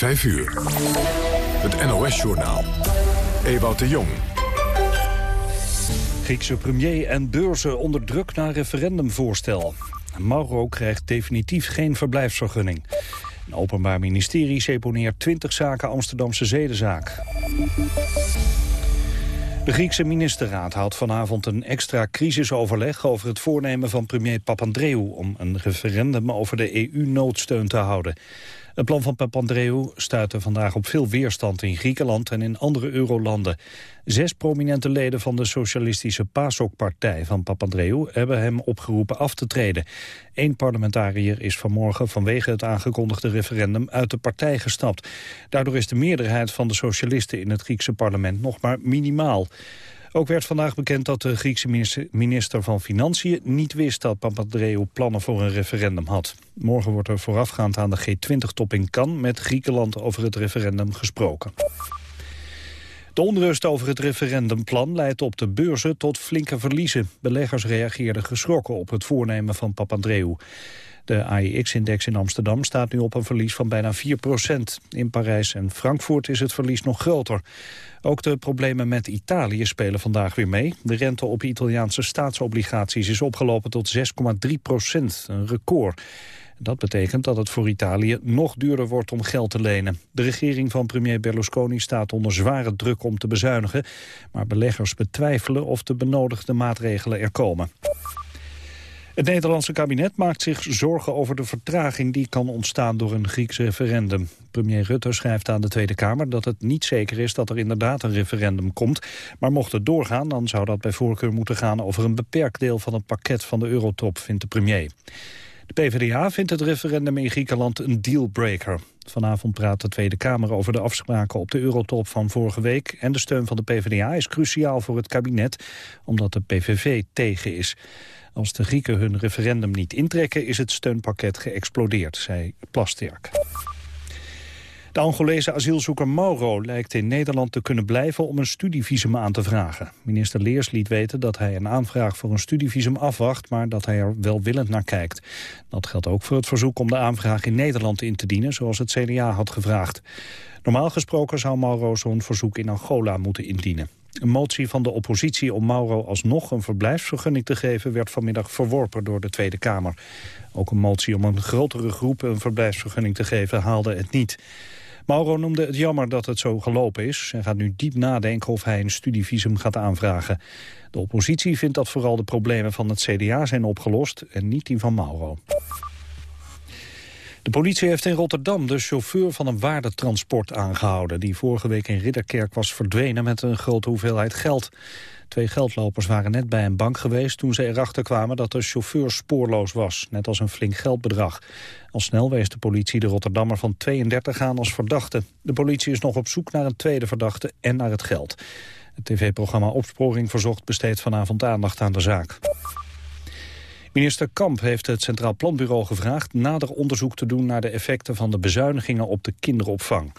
5 uur. Het NOS-journaal. Ewout de Jong. Griekse premier en beurzen onder druk naar referendumvoorstel. Mauro krijgt definitief geen verblijfsvergunning. Een openbaar ministerie seponeert 20 zaken Amsterdamse zedenzaak. De Griekse ministerraad houdt vanavond een extra crisisoverleg over het voornemen van premier Papandreou om een referendum over de EU-noodsteun te houden. Het plan van Papandreou stuitte vandaag op veel weerstand in Griekenland en in andere eurolanden. Zes prominente leden van de socialistische PASOK-partij van Papandreou hebben hem opgeroepen af te treden. Eén parlementariër is vanmorgen vanwege het aangekondigde referendum uit de partij gestapt. Daardoor is de meerderheid van de socialisten in het Griekse parlement nog maar minimaal. Ook werd vandaag bekend dat de Griekse minister van Financiën niet wist dat Papandreou plannen voor een referendum had. Morgen wordt er voorafgaand aan de G20-top in Cannes met Griekenland over het referendum gesproken. De onrust over het referendumplan leidt op de beurzen tot flinke verliezen. Beleggers reageerden geschrokken op het voornemen van Papandreou. De AEX-index in Amsterdam staat nu op een verlies van bijna 4% In Parijs en Frankfurt is het verlies nog groter. Ook de problemen met Italië spelen vandaag weer mee. De rente op Italiaanse staatsobligaties is opgelopen tot 6,3% een record. Dat betekent dat het voor Italië nog duurder wordt om geld te lenen. De regering van premier Berlusconi staat onder zware druk om te bezuinigen. Maar beleggers betwijfelen of de benodigde maatregelen er komen. Het Nederlandse kabinet maakt zich zorgen over de vertraging die kan ontstaan door een Grieks referendum. Premier Rutte schrijft aan de Tweede Kamer dat het niet zeker is dat er inderdaad een referendum komt. Maar mocht het doorgaan, dan zou dat bij voorkeur moeten gaan over een beperkt deel van het pakket van de eurotop, vindt de premier. De PvdA vindt het referendum in Griekenland een dealbreaker. Vanavond praat de Tweede Kamer over de afspraken op de eurotop van vorige week. En de steun van de PvdA is cruciaal voor het kabinet, omdat de PVV tegen is. Als de Grieken hun referendum niet intrekken is het steunpakket geëxplodeerd, zei Plasterk. De Angolese asielzoeker Mauro lijkt in Nederland te kunnen blijven om een studievisum aan te vragen. Minister Leers liet weten dat hij een aanvraag voor een studievisum afwacht, maar dat hij er welwillend naar kijkt. Dat geldt ook voor het verzoek om de aanvraag in Nederland in te dienen, zoals het CDA had gevraagd. Normaal gesproken zou Mauro zo'n verzoek in Angola moeten indienen. Een motie van de oppositie om Mauro alsnog een verblijfsvergunning te geven... werd vanmiddag verworpen door de Tweede Kamer. Ook een motie om een grotere groep een verblijfsvergunning te geven haalde het niet. Mauro noemde het jammer dat het zo gelopen is... en gaat nu diep nadenken of hij een studievisum gaat aanvragen. De oppositie vindt dat vooral de problemen van het CDA zijn opgelost... en niet die van Mauro. De politie heeft in Rotterdam de chauffeur van een waardetransport aangehouden... die vorige week in Ridderkerk was verdwenen met een grote hoeveelheid geld. Twee geldlopers waren net bij een bank geweest toen ze erachter kwamen dat de chauffeur spoorloos was, net als een flink geldbedrag. Al snel wees de politie de Rotterdammer van 32 aan als verdachte. De politie is nog op zoek naar een tweede verdachte en naar het geld. Het tv-programma Opsporing Verzocht besteedt vanavond aandacht aan de zaak. Minister Kamp heeft het Centraal Planbureau gevraagd nader onderzoek te doen naar de effecten van de bezuinigingen op de kinderopvang.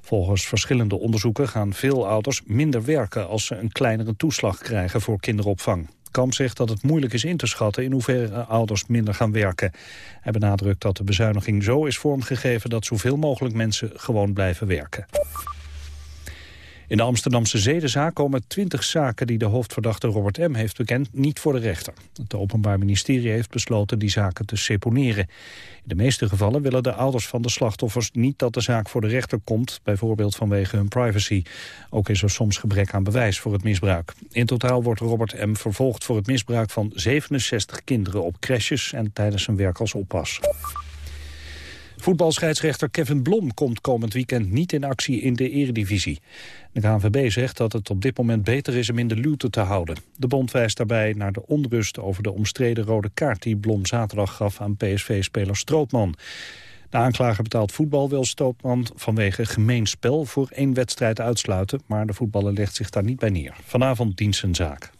Volgens verschillende onderzoeken gaan veel ouders minder werken als ze een kleinere toeslag krijgen voor kinderopvang. Kamp zegt dat het moeilijk is in te schatten in hoeverre ouders minder gaan werken. Hij benadrukt dat de bezuiniging zo is vormgegeven dat zoveel mogelijk mensen gewoon blijven werken. In de Amsterdamse zedenzaak komen twintig zaken die de hoofdverdachte Robert M. heeft bekend niet voor de rechter. Het Openbaar Ministerie heeft besloten die zaken te seponeren. In de meeste gevallen willen de ouders van de slachtoffers niet dat de zaak voor de rechter komt, bijvoorbeeld vanwege hun privacy. Ook is er soms gebrek aan bewijs voor het misbruik. In totaal wordt Robert M. vervolgd voor het misbruik van 67 kinderen op crèches en tijdens zijn werk als oppas. Voetbalscheidsrechter Kevin Blom komt komend weekend niet in actie in de eredivisie. De KNVB zegt dat het op dit moment beter is hem in de luwte te houden. De bond wijst daarbij naar de onrust over de omstreden rode kaart... die Blom zaterdag gaf aan PSV-speler Strootman. De aanklager betaald voetbal wil Strootman vanwege gemeen spel... voor één wedstrijd uitsluiten, maar de voetballer legt zich daar niet bij neer. Vanavond dient zijn zaak.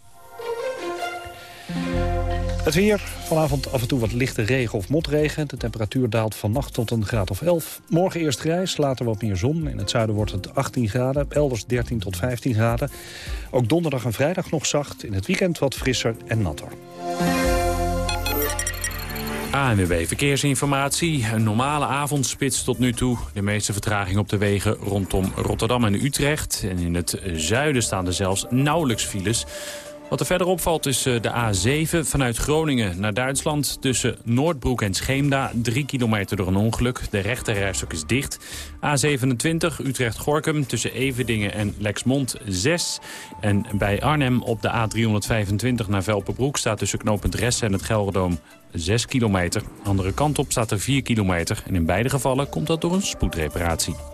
Het weer, vanavond af en toe wat lichte regen of motregen. De temperatuur daalt vannacht tot een graad of 11. Morgen eerst grijs, later wat meer zon. In het zuiden wordt het 18 graden, elders 13 tot 15 graden. Ook donderdag en vrijdag nog zacht. In het weekend wat frisser en natter. ANWB Verkeersinformatie. Een normale avondspits tot nu toe. De meeste vertraging op de wegen rondom Rotterdam en Utrecht. En in het zuiden staan er zelfs nauwelijks files. Wat er verder opvalt is eh, de A7 vanuit Groningen naar Duitsland... tussen Noordbroek en Scheemda, 3 kilometer door een ongeluk. De rechterrijstok is dicht. A27 Utrecht-Gorkum tussen Evedingen en Lexmond 6. En bij Arnhem op de A325 naar Velpenbroek... staat tussen knooppunt Ressen en het Gelderdoom 6 kilometer. Andere kant op staat er 4 kilometer. En in beide gevallen komt dat door een spoedreparatie.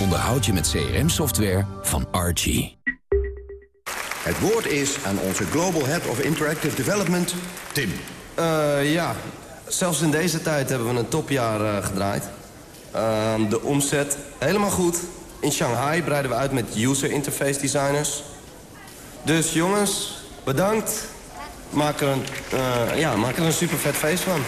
onderhoud je met CRM-software van Archie. Het woord is aan onze Global Head of Interactive Development, Tim. Uh, ja, zelfs in deze tijd hebben we een topjaar uh, gedraaid. Uh, de omzet helemaal goed. In Shanghai breiden we uit met user interface designers. Dus jongens, bedankt. Maak er een, ja, maak er een super vet feest van.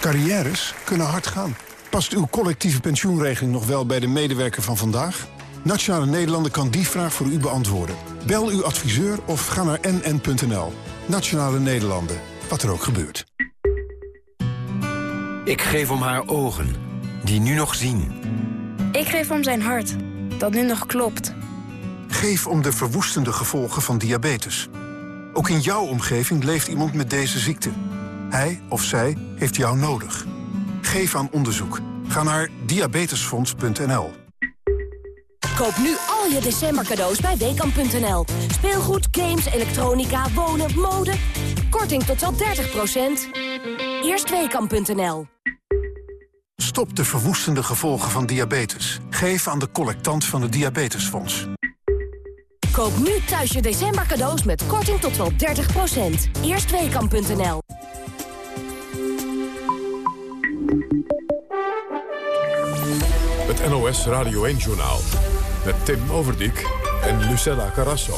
Carrières kunnen hard gaan. Past uw collectieve pensioenregeling nog wel bij de medewerker van vandaag? Nationale Nederlanden kan die vraag voor u beantwoorden. Bel uw adviseur of ga naar nn.nl. Nationale Nederlanden, wat er ook gebeurt. Ik geef om haar ogen, die nu nog zien. Ik geef om zijn hart, dat nu nog klopt. Geef om de verwoestende gevolgen van diabetes. Ook in jouw omgeving leeft iemand met deze ziekte. Hij of zij heeft jou nodig. Geef aan onderzoek. Ga naar diabetesfonds.nl. Koop nu al je december cadeaus bij Weekamp.nl. Speelgoed, games, elektronica, wonen, mode. Korting tot wel 30%. Eerst Weekamp.nl. Stop de verwoestende gevolgen van diabetes. Geef aan de collectant van het Diabetesfonds. Koop nu thuis je december cadeaus met korting tot wel 30%. Eerst Weekamp.nl. NOS Radio 1-journaal met Tim Overdijk en Lucella Carrasso.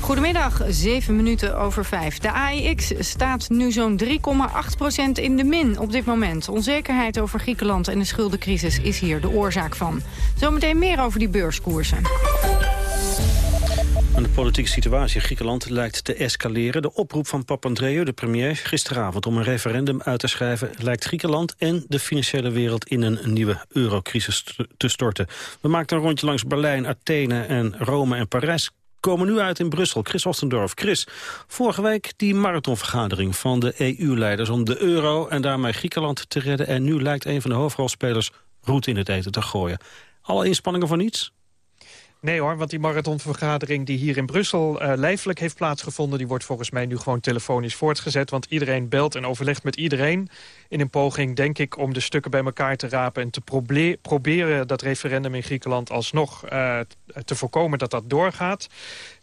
Goedemiddag, 7 minuten over 5. De AIX staat nu zo'n 3,8% in de min op dit moment. Onzekerheid over Griekenland en de schuldencrisis is hier de oorzaak van. Zometeen meer over die beurskoersen. De politieke situatie in Griekenland lijkt te escaleren. De oproep van Papandreou, de premier, gisteravond om een referendum uit te schrijven... lijkt Griekenland en de financiële wereld in een nieuwe eurocrisis te storten. We maakten een rondje langs Berlijn, Athene en Rome en Parijs komen nu uit in Brussel. Chris Ostendorf. Chris, vorige week die marathonvergadering van de EU-leiders... om de euro en daarmee Griekenland te redden. En nu lijkt een van de hoofdrolspelers roet in het eten te gooien. Alle inspanningen voor niets? Nee hoor, want die marathonvergadering die hier in Brussel uh, lijfelijk heeft plaatsgevonden... die wordt volgens mij nu gewoon telefonisch voortgezet. Want iedereen belt en overlegt met iedereen in een poging, denk ik, om de stukken bij elkaar te rapen... en te proberen dat referendum in Griekenland alsnog uh, te voorkomen dat dat doorgaat.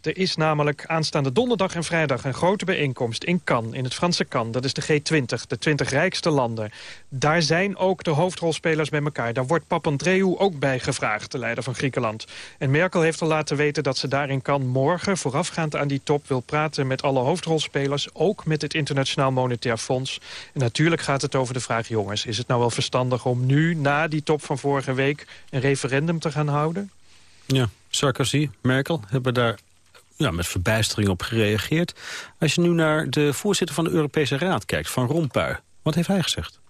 Er is namelijk aanstaande donderdag en vrijdag een grote bijeenkomst in Cannes, in het Franse Cannes. Dat is de G20, de 20 rijkste landen. Daar zijn ook de hoofdrolspelers bij elkaar. Daar wordt Papandreou ook bij gevraagd, de leider van Griekenland. En Merkel heeft al laten weten dat ze daar in Cannes morgen, voorafgaand aan die top, wil praten met alle hoofdrolspelers, ook met het Internationaal Monetair Fonds. En natuurlijk gaat het over de vraag, jongens, is het nou wel verstandig om nu, na die top van vorige week, een referendum te gaan houden? Ja, Sarkozy, Merkel hebben daar ja, met verbijstering op gereageerd. Als je nu naar de voorzitter van de Europese Raad kijkt, Van Rompuy, wat heeft hij gezegd?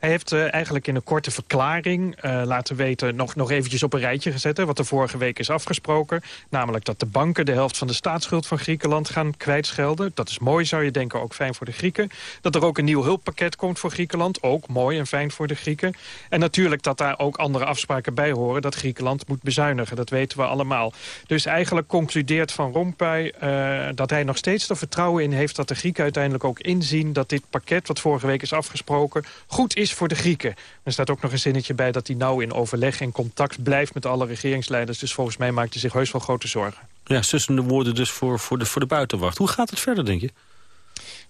Hij heeft uh, eigenlijk in een korte verklaring uh, laten weten... Nog, nog eventjes op een rijtje gezet wat er vorige week is afgesproken. Namelijk dat de banken de helft van de staatsschuld van Griekenland gaan kwijtschelden. Dat is mooi, zou je denken, ook fijn voor de Grieken. Dat er ook een nieuw hulppakket komt voor Griekenland. Ook mooi en fijn voor de Grieken. En natuurlijk dat daar ook andere afspraken bij horen... dat Griekenland moet bezuinigen, dat weten we allemaal. Dus eigenlijk concludeert Van Rompuy uh, dat hij nog steeds er vertrouwen in heeft... dat de Grieken uiteindelijk ook inzien dat dit pakket... wat vorige week is afgesproken, goed is voor de Grieken. Er staat ook nog een zinnetje bij dat hij nauw in overleg en contact blijft met alle regeringsleiders. Dus volgens mij maakt hij zich heus wel grote zorgen. Ja, sussende woorden dus voor, voor, de, voor de buitenwacht. Hoe gaat het verder, denk je?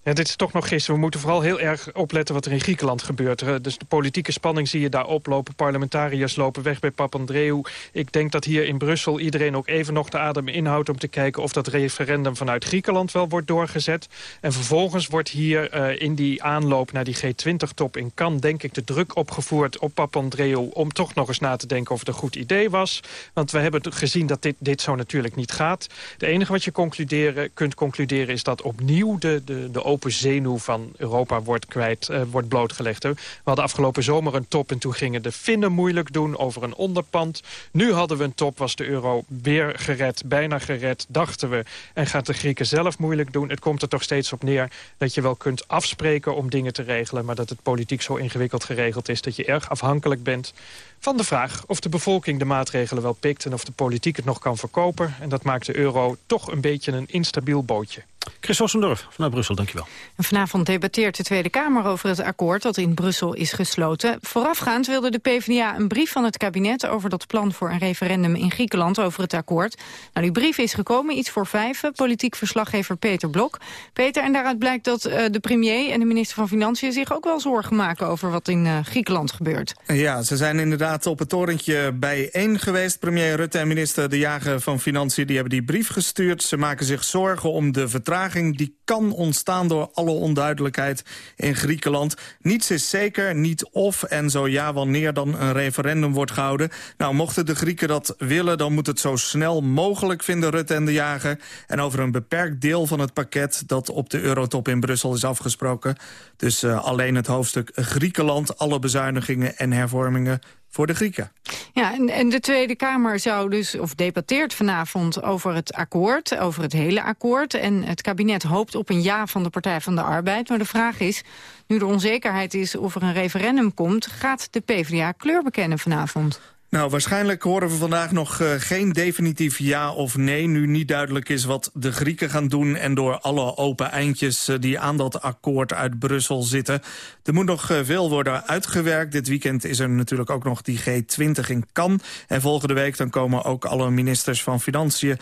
Ja, dit is toch nog gisteren. We moeten vooral heel erg opletten wat er in Griekenland gebeurt. Eh, dus de politieke spanning zie je daar oplopen. Parlementariërs lopen weg bij Papandreou. Ik denk dat hier in Brussel iedereen ook even nog de adem inhoudt... om te kijken of dat referendum vanuit Griekenland wel wordt doorgezet. En vervolgens wordt hier uh, in die aanloop naar die G20-top in Cannes... denk ik de druk opgevoerd op Papandreou... om toch nog eens na te denken of het een goed idee was. Want we hebben gezien dat dit, dit zo natuurlijk niet gaat. De enige wat je concluderen, kunt concluderen is dat opnieuw de, de, de open zenuw van Europa wordt, kwijt, uh, wordt blootgelegd. We hadden afgelopen zomer een top en toen gingen de Finnen moeilijk doen over een onderpand. Nu hadden we een top, was de euro weer gered, bijna gered, dachten we. En gaat de Grieken zelf moeilijk doen. Het komt er toch steeds op neer dat je wel kunt afspreken om dingen te regelen... maar dat het politiek zo ingewikkeld geregeld is dat je erg afhankelijk bent van de vraag of de bevolking de maatregelen wel pikt... en of de politiek het nog kan verkopen. En dat maakt de euro toch een beetje een instabiel bootje. Chris Ossendorf vanuit Brussel, dankjewel. En vanavond debatteert de Tweede Kamer over het akkoord dat in Brussel is gesloten. Voorafgaand wilde de PvdA een brief van het kabinet over dat plan voor een referendum in Griekenland over het akkoord. Nou, die brief is gekomen, iets voor vijf. Politiek verslaggever Peter Blok. Peter, en daaruit blijkt dat uh, de premier en de minister van Financiën zich ook wel zorgen maken over wat in uh, Griekenland gebeurt. Ja, ze zijn inderdaad op het torentje bijeen geweest. Premier Rutte en minister De Jager van Financiën die hebben die brief gestuurd. Ze maken zich zorgen om de vertraging die kan ontstaan door alle onduidelijkheid in Griekenland. Niets is zeker, niet of en zo ja wanneer dan een referendum wordt gehouden. Nou, mochten de Grieken dat willen, dan moet het zo snel mogelijk, vinden Rutte en de Jager. En over een beperkt deel van het pakket dat op de eurotop in Brussel is afgesproken. Dus uh, alleen het hoofdstuk Griekenland, alle bezuinigingen en hervormingen voor de Grieken. Ja, en, en, de Tweede Kamer zou dus, of debatteert vanavond over het akkoord, over het hele akkoord. En het kabinet hoopt op een ja van de Partij van de Arbeid. Maar de vraag is, nu er onzekerheid is of er een referendum komt, gaat de PvdA kleur bekennen vanavond? Nou, waarschijnlijk horen we vandaag nog uh, geen definitief ja of nee... nu niet duidelijk is wat de Grieken gaan doen... en door alle open eindjes uh, die aan dat akkoord uit Brussel zitten. Er moet nog uh, veel worden uitgewerkt. Dit weekend is er natuurlijk ook nog die G20 in Cannes. En volgende week dan komen ook alle ministers van Financiën...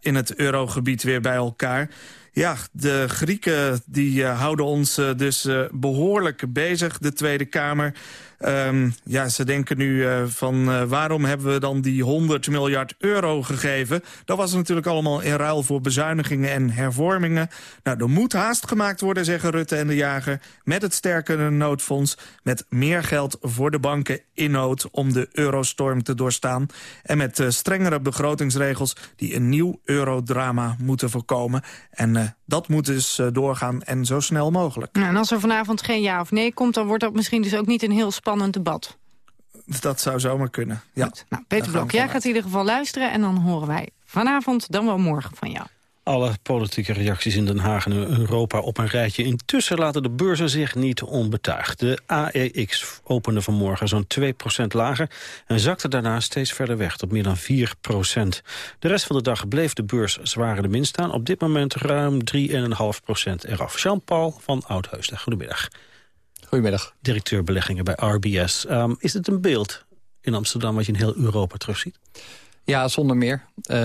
in het eurogebied weer bij elkaar. Ja, de Grieken die houden ons dus behoorlijk bezig, de Tweede Kamer... Um, ja, ze denken nu uh, van uh, waarom hebben we dan die 100 miljard euro gegeven? Dat was natuurlijk allemaal in ruil voor bezuinigingen en hervormingen. Nou, er moet haast gemaakt worden, zeggen Rutte en de Jager... met het sterkere noodfonds, met meer geld voor de banken in nood... om de eurostorm te doorstaan. En met uh, strengere begrotingsregels die een nieuw eurodrama moeten voorkomen. En dat moet dus doorgaan en zo snel mogelijk. Nou, en als er vanavond geen ja of nee komt... dan wordt dat misschien dus ook niet een heel spannend debat. Dat zou zomaar kunnen, ja. Nou, Peter Blok, jij gaat in ieder geval luisteren... en dan horen wij vanavond, dan wel morgen van jou. Alle politieke reacties in Den Haag en Europa op een rijtje. Intussen laten de beurzen zich niet onbetuigd. De AEX opende vanmorgen zo'n 2% lager... en zakte daarna steeds verder weg tot meer dan 4% De rest van de dag bleef de beurs zwaar in de min staan. Op dit moment ruim 3,5% eraf. Jean-Paul van Oudheusden, goedemiddag. Goedemiddag. Directeur beleggingen bij RBS. Um, is het een beeld in Amsterdam wat je in heel Europa terugziet? Ja, zonder meer. Uh,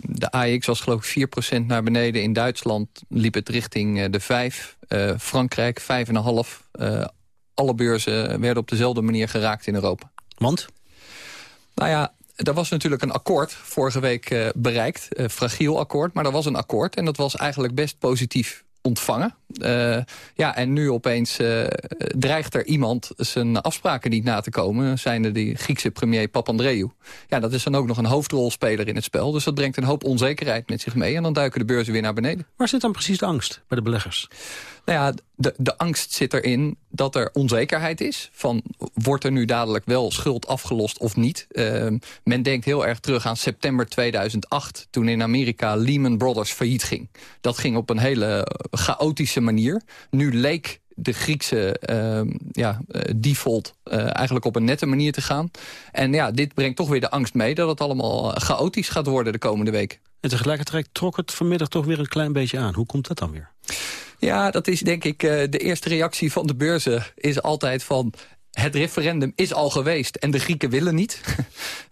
de AX was geloof ik 4% naar beneden. In Duitsland liep het richting uh, de 5. Uh, eh, Frankrijk 5,5. Uh, alle beurzen werden op dezelfde manier geraakt in Europa. Want? Nou ja, er was natuurlijk een akkoord vorige week bereikt. Fragiel akkoord, maar er was een akkoord. En dat was eigenlijk best positief ontvangen. Uh, ja, en nu opeens uh, dreigt er iemand zijn afspraken niet na te komen. Zijnde die Griekse premier Papandreou. Ja, dat is dan ook nog een hoofdrolspeler in het spel. Dus dat brengt een hoop onzekerheid met zich mee. En dan duiken de beurzen weer naar beneden. Waar zit dan precies de angst bij de beleggers? Nou ja, de, de angst zit erin dat er onzekerheid is. Van, wordt er nu dadelijk wel schuld afgelost of niet? Uh, men denkt heel erg terug aan september 2008... toen in Amerika Lehman Brothers failliet ging. Dat ging op een hele chaotische manier. Nu leek de Griekse uh, ja, default uh, eigenlijk op een nette manier te gaan. En ja, dit brengt toch weer de angst mee... dat het allemaal chaotisch gaat worden de komende week. En tegelijkertijd trok het vanmiddag toch weer een klein beetje aan. Hoe komt dat dan weer? Ja, dat is denk ik uh, de eerste reactie van de beurzen is altijd van het referendum is al geweest en de Grieken willen niet.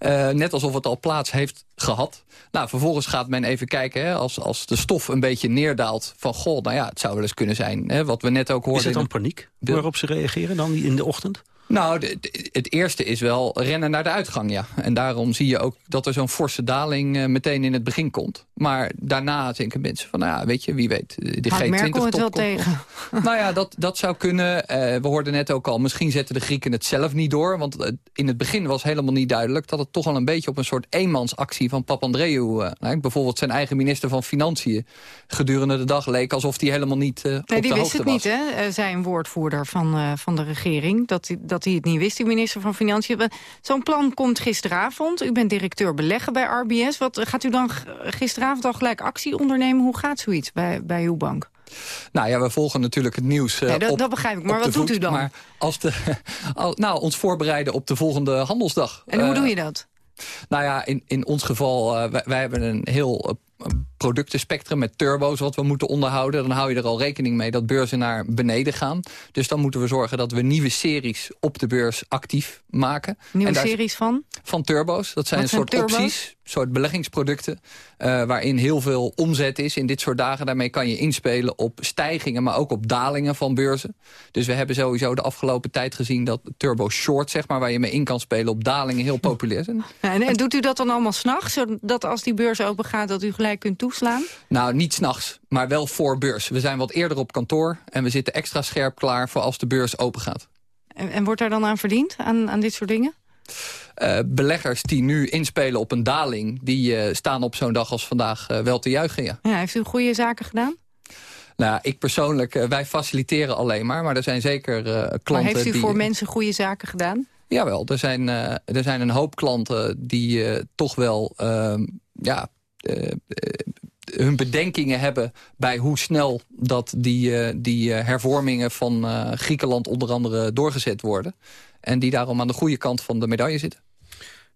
uh, net alsof het al plaats heeft gehad. Nou, vervolgens gaat men even kijken, hè, als, als de stof een beetje neerdaalt... van, goh, nou ja, het zou wel eens kunnen zijn. Hè, wat we net ook hoorden... Is het dan paniek waarop ze reageren dan in de ochtend? Nou, het eerste is wel rennen naar de uitgang, ja. En daarom zie je ook dat er zo'n forse daling uh, meteen in het begin komt. Maar daarna denken mensen van, nou ja, weet je, wie weet. De G20 Merkel het wel tegen? nou ja, dat, dat zou kunnen. Uh, we hoorden net ook al, misschien zetten de Grieken het zelf niet door. Want uh, in het begin was helemaal niet duidelijk... dat het toch al een beetje op een soort eenmansactie van Papandreou... lijkt. Bijvoorbeeld zijn eigen minister van Financiën gedurende de dag leek... alsof hij helemaal niet nee, op de hoogte was. Die wist het niet, hè? Zijn woordvoerder van, van de regering. Dat, dat dat hij het niet wist, die minister van Financiën. Zo'n plan komt gisteravond. U bent directeur beleggen bij RBS. Wat Gaat u dan gisteravond al gelijk actie ondernemen? Hoe gaat zoiets bij, bij uw bank? Nou ja, we volgen natuurlijk het nieuws uh, dat, dat, begrijp ik, maar wat doet u dan? Maar als de, nou, ons voorbereiden op de volgende handelsdag. En hoe uh, doe je dat? Nou ja, in, in ons geval, uh, wij, wij, hebben een heel productenspectrum met turbo's wat we moeten onderhouden. Dan hou je er al rekening mee dat beurzen naar beneden gaan. Dus dan moeten we zorgen dat we nieuwe series op de beurs actief maken. Nieuwe series van? Van turbo's. Dat zijn een soort opties, soort beleggingsproducten... Uh, waarin heel veel omzet is in dit soort dagen. Daarmee kan je inspelen op stijgingen, maar ook op dalingen van beurzen. Dus we hebben sowieso de afgelopen tijd gezien dat turbo short, zeg maar... waar je mee in kan spelen op dalingen, heel populair zijn. Ja, en, en, doet u dat dan allemaal s'nachts, zodat als die beurs open gaat... dat u gelijk kunt toeslaan? Nou, niet s'nachts, maar wel voor beurs. We zijn wat eerder op kantoor en we zitten extra scherp klaar... voor als de beurs open gaat. En, en wordt daar dan aan verdiend, aan, aan dit soort dingen? Uh, beleggers die nu inspelen op een daling... die uh, staan op zo'n dag als vandaag uh, wel te juichen, ja. ja. Heeft u goede zaken gedaan? Nou, ik persoonlijk, wij faciliteren alleen maar. Maar er zijn zeker klanten Maar heeft u die... voor mensen goede zaken gedaan? Jawel, er zijn, er zijn een hoop klanten die toch wel... Ehm, ja, hun bedenkingen hebben bij hoe snel dat die, die hervormingen van Griekenland onder andere doorgezet worden. En die daarom aan de goede kant van de medaille zitten.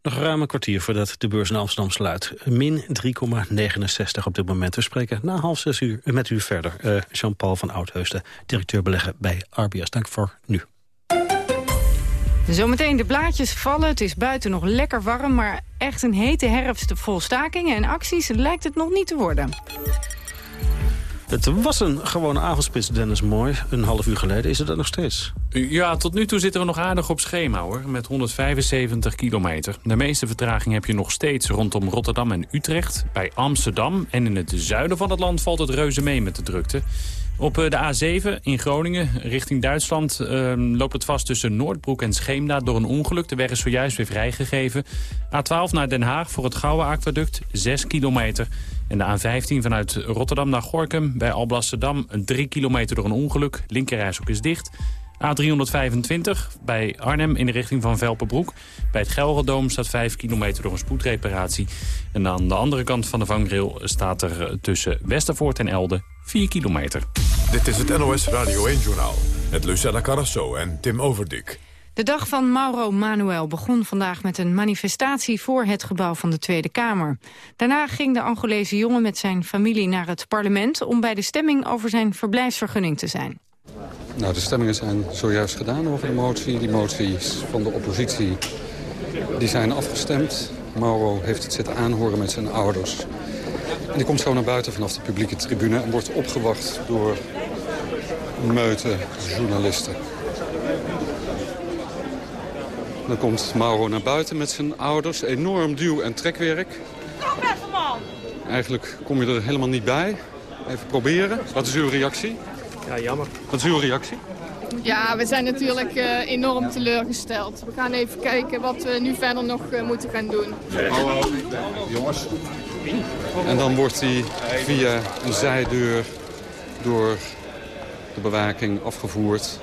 Nog ruim een kwartier voordat de beurs in Amsterdam sluit. Min 3,69 op dit moment. We spreken na half zes uur met u verder. Jean-Paul van Oudheusden, directeur beleggen bij RBS. Dank voor nu. Zometeen de blaadjes vallen. Het is buiten nog lekker warm, maar echt een hete herfst vol stakingen en acties lijkt het nog niet te worden. Het was een gewone avondspits, Dennis Mooi. Een half uur geleden is het er nog steeds. Ja, tot nu toe zitten we nog aardig op schema, hoor. Met 175 kilometer. De meeste vertraging heb je nog steeds rondom Rotterdam en Utrecht. Bij Amsterdam en in het zuiden van het land valt het reuze mee met de drukte. Op eh, de A7 in Groningen richting Duitsland uh, loopt het vast tussen Noordbroek en Scheemda door een ongeluk. De weg is zojuist weer vrijgegeven. A12 naar Den Haag voor het Gouwe Aquaduct 6 kilometer. En de A15 vanuit Rotterdam naar Gorkum bij Alblasserdam 3 kilometer door een ongeluk. Linkerrijshoek is dicht. A325 bij Arnhem in de richting van Velpenbroek. Bij het Gelredoom staat 5 kilometer door een spoedreparatie. En aan de andere kant van de vangrail staat er tussen Westervoort en Elde 4 kilometer. Dit is het NOS Radio 1-journaal met Lucella Carrasso en Tim Overdik. De dag van Mauro Manuel begon vandaag met een manifestatie voor het gebouw van de Tweede Kamer. Daarna ging de Angolese jongen met zijn familie naar het parlement om bij de stemming over zijn verblijfsvergunning te zijn. Nou, de stemmingen zijn zojuist gedaan over de motie. Die moties van de oppositie die zijn afgestemd. Mauro heeft het zitten aanhoren met zijn ouders. En die komt zo naar buiten vanaf de publieke tribune... en wordt opgewacht door meute journalisten. Dan komt Mauro naar buiten met zijn ouders. Enorm duw- en trekwerk. Kom even, man! Eigenlijk kom je er helemaal niet bij. Even proberen. Wat is uw reactie? Ja, jammer. Wat is uw reactie? Ja, we zijn natuurlijk uh, enorm teleurgesteld. We gaan even kijken wat we nu verder nog uh, moeten gaan doen. Hallo, jongens. En dan wordt hij via een zijdeur door de bewaking afgevoerd.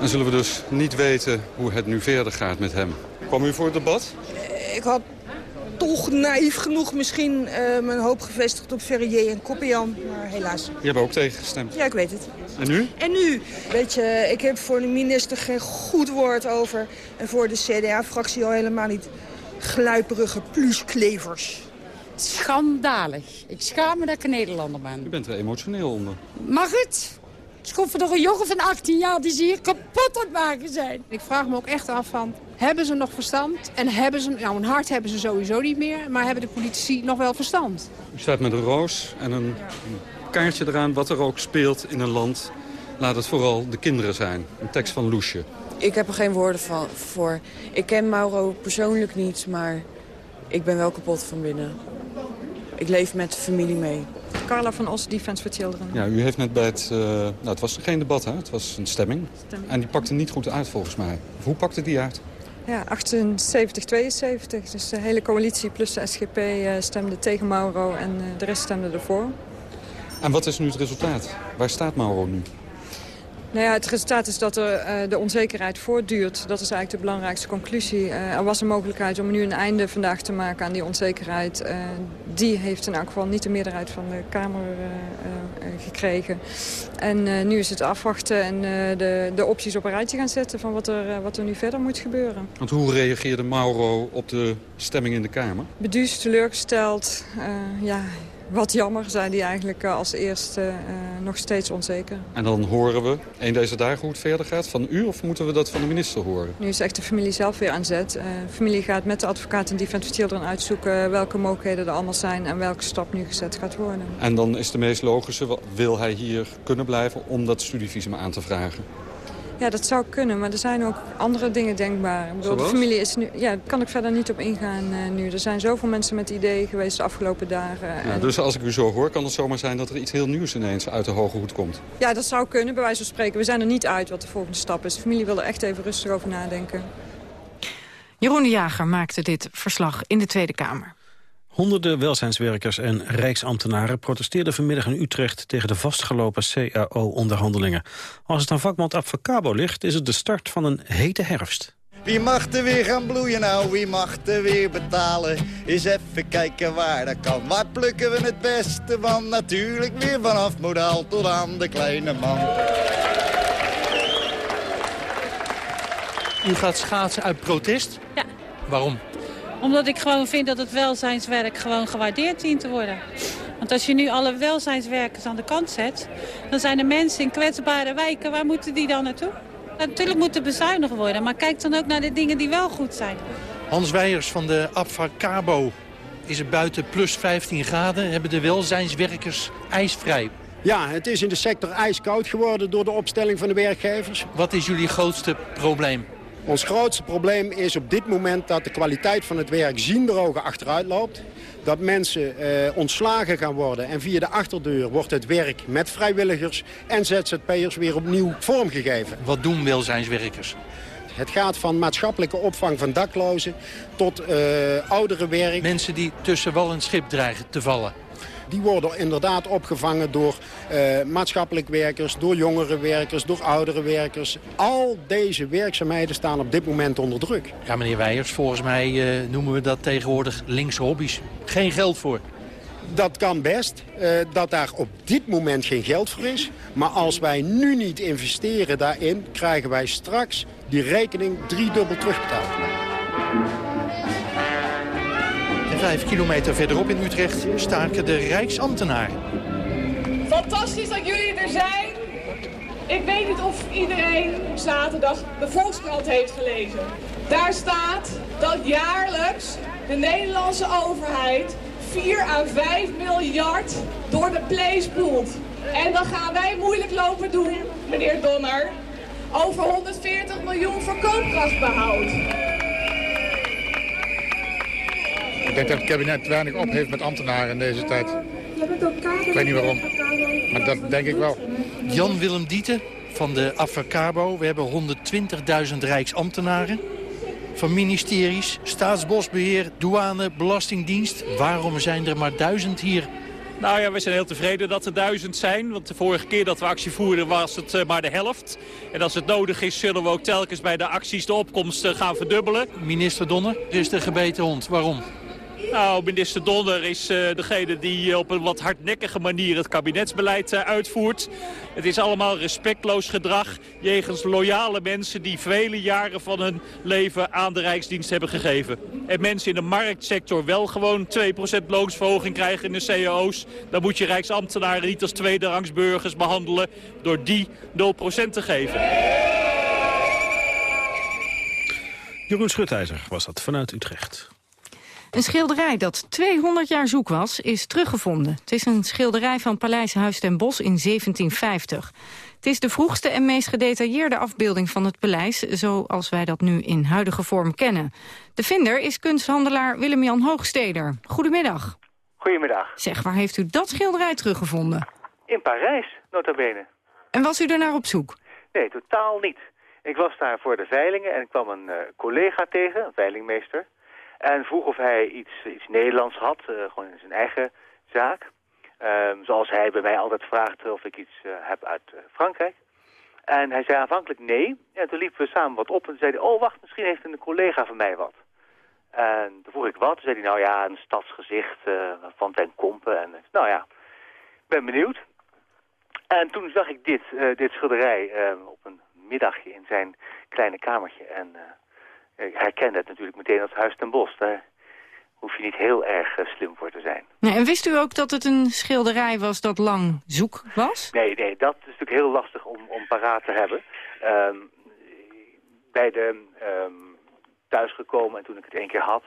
En zullen we dus niet weten hoe het nu verder gaat met hem. Kwam u voor het debat? Ik had toch naïef genoeg misschien uh, mijn hoop gevestigd op Ferrier en Koppian. Maar helaas. Je hebt ook tegengestemd? Ja, ik weet het. En nu? En nu? Weet je, ik heb voor de minister geen goed woord over. En voor de CDA-fractie al helemaal niet gluiperige plusklevers. Schandalig. Ik schaam me dat ik een Nederlander ben. U bent er emotioneel onder. Mag het? Het komt van nog een jongen van 18 jaar die ze hier kapot aan het maken zijn. Ik vraag me ook echt af van, hebben ze nog verstand? En hebben ze, nou een hart hebben ze sowieso niet meer, maar hebben de politici nog wel verstand? U staat met een roos en een kaartje eraan wat er ook speelt in een land. Laat het vooral de kinderen zijn. Een tekst van Loesje. Ik heb er geen woorden van, voor. Ik ken Mauro persoonlijk niet, maar ik ben wel kapot van binnen. Ik leef met de familie mee. Carla van Os, Defense for Children. Ja, u heeft net bij het... Uh, nou, het was geen debat, hè? Het was een stemming. stemming. En die pakte niet goed uit, volgens mij. Hoe pakte die uit? Ja, 78, 72. Dus de hele coalitie plus de SGP uh, stemde tegen Mauro en uh, de rest stemde ervoor. En wat is nu het resultaat? Waar staat Mauro nu? Nou ja, het resultaat is dat er, uh, de onzekerheid voortduurt. Dat is eigenlijk de belangrijkste conclusie. Uh, er was een mogelijkheid om nu een einde vandaag te maken aan die onzekerheid. Uh, die heeft in elk geval niet de meerderheid van de Kamer gekregen. En nu is het afwachten en de, de opties op een rijtje gaan zetten... van wat er, wat er nu verder moet gebeuren. Want hoe reageerde Mauro op de stemming in de Kamer? Beduusd, teleurgesteld. ja, wat jammer, zei hij eigenlijk als eerste uh, nog steeds onzeker. En dan horen we een deze dagen hoe het verder gaat van u of moeten we dat van de minister horen? Nu is echt de familie zelf weer aan zet. Uh, de familie gaat met de advocaat en Defense Children uitzoeken welke mogelijkheden er allemaal zijn en welke stap nu gezet gaat worden. En dan is de meest logische, wil hij hier kunnen blijven om dat studievisum aan te vragen? Ja, dat zou kunnen, maar er zijn ook andere dingen denkbaar. Ik bedoel, de familie is nu, ja, daar kan ik verder niet op ingaan uh, nu. Er zijn zoveel mensen met ideeën geweest de afgelopen dagen. Ja, en... Dus als ik u zo hoor, kan het zomaar zijn dat er iets heel nieuws ineens uit de hoge hoed komt? Ja, dat zou kunnen, bij wijze van spreken. We zijn er niet uit wat de volgende stap is. De familie wil er echt even rustig over nadenken. Jeroen de Jager maakte dit verslag in de Tweede Kamer. Honderden welzijnswerkers en rijksambtenaren protesteerden vanmiddag in Utrecht tegen de vastgelopen CAO-onderhandelingen. Als het aan vakbond Abfacabo ligt, is het de start van een hete herfst. Wie mag er weer gaan bloeien nou, wie mag er weer betalen? Eens even kijken waar dat kan, waar plukken we het beste van? Natuurlijk weer vanaf modaal tot aan de kleine man. U gaat schaatsen uit protest? Ja. Waarom? Omdat ik gewoon vind dat het welzijnswerk gewoon gewaardeerd dient te worden. Want als je nu alle welzijnswerkers aan de kant zet... dan zijn er mensen in kwetsbare wijken, waar moeten die dan naartoe? Natuurlijk moet er bezuinigd worden, maar kijk dan ook naar de dingen die wel goed zijn. Hans Weijers van de Cabo is het buiten plus 15 graden, hebben de welzijnswerkers ijsvrij. Ja, het is in de sector ijskoud geworden door de opstelling van de werkgevers. Wat is jullie grootste probleem? Ons grootste probleem is op dit moment dat de kwaliteit van het werk zienderogen achteruit loopt. Dat mensen eh, ontslagen gaan worden en via de achterdeur wordt het werk met vrijwilligers en ZZP'ers weer opnieuw vormgegeven. Wat doen welzijnswerkers? Het gaat van maatschappelijke opvang van daklozen tot uh, ouderenwerk. Mensen die tussen wal en schip dreigen te vallen. Die worden inderdaad opgevangen door uh, maatschappelijk werkers, door jongere werkers, door oudere werkers. Al deze werkzaamheden staan op dit moment onder druk. Ja, meneer Weijers, volgens mij uh, noemen we dat tegenwoordig linkse hobby's. Geen geld voor. Dat kan best, uh, dat daar op dit moment geen geld voor is. Maar als wij nu niet investeren daarin, krijgen wij straks die rekening driedubbel terugbetaald. Vijf kilometer verderop in Utrecht staken de Rijksambtenaren. Fantastisch dat jullie er zijn. Ik weet niet of iedereen zaterdag de Volkskrant heeft gelezen. Daar staat dat jaarlijks de Nederlandse overheid 4 à 5 miljard door de play spoelt. En dan gaan wij moeilijk lopen doen, meneer Donner, over 140 miljoen voor koopkrachtbehoud. Ik denk dat het kabinet weinig op heeft met ambtenaren in deze tijd. Ik weet niet waarom, maar dat denk ik wel. Jan-Willem Dieten van de Afracabo. We hebben 120.000 rijksambtenaren. Van ministeries, staatsbosbeheer, douane, belastingdienst. Waarom zijn er maar duizend hier? Nou ja, we zijn heel tevreden dat er duizend zijn. Want de vorige keer dat we actie voerden was het uh, maar de helft. En als het nodig is zullen we ook telkens bij de acties de opkomst uh, gaan verdubbelen. Minister Donner, is de gebeten hond. Waarom? Nou, minister Donner is uh, degene die op een wat hardnekkige manier het kabinetsbeleid uh, uitvoert. Het is allemaal respectloos gedrag jegens loyale mensen die vele jaren van hun leven aan de Rijksdienst hebben gegeven. En mensen in de marktsector wel gewoon 2% loonsverhoging krijgen in de cao's. Dan moet je Rijksambtenaren niet als tweederangs burgers behandelen door die 0% te geven. Jeroen Schutijzer was dat vanuit Utrecht. Een schilderij dat 200 jaar zoek was, is teruggevonden. Het is een schilderij van Paleis Huis ten Bosch in 1750. Het is de vroegste en meest gedetailleerde afbeelding van het paleis... zoals wij dat nu in huidige vorm kennen. De vinder is kunsthandelaar Willem-Jan Hoogsteder. Goedemiddag. Goedemiddag. Zeg, waar heeft u dat schilderij teruggevonden? In Parijs, nota bene. En was u er naar op zoek? Nee, totaal niet. Ik was daar voor de veilingen en ik kwam een uh, collega tegen, een veilingmeester... En vroeg of hij iets, iets Nederlands had, uh, gewoon in zijn eigen zaak. Um, zoals hij bij mij altijd vraagt of ik iets uh, heb uit uh, Frankrijk. En hij zei aanvankelijk nee. En toen liepen we samen wat op en zei hij, oh wacht, misschien heeft een collega van mij wat. En toen vroeg ik wat. Toen zei hij, nou ja, een stadsgezicht van ten Kompen. En nou ja, ik ben benieuwd. En toen zag ik dit, dit schilderij op een middagje in zijn kleine kamertje. En ik herkende het natuurlijk meteen als Huis ten Bos. Daar hoef je niet heel erg uh, slim voor te zijn. Nee, en wist u ook dat het een schilderij was dat lang zoek was? Nee, nee dat is natuurlijk heel lastig om, om paraat te hebben. Um, bij de um, thuisgekomen en toen ik het één keer had...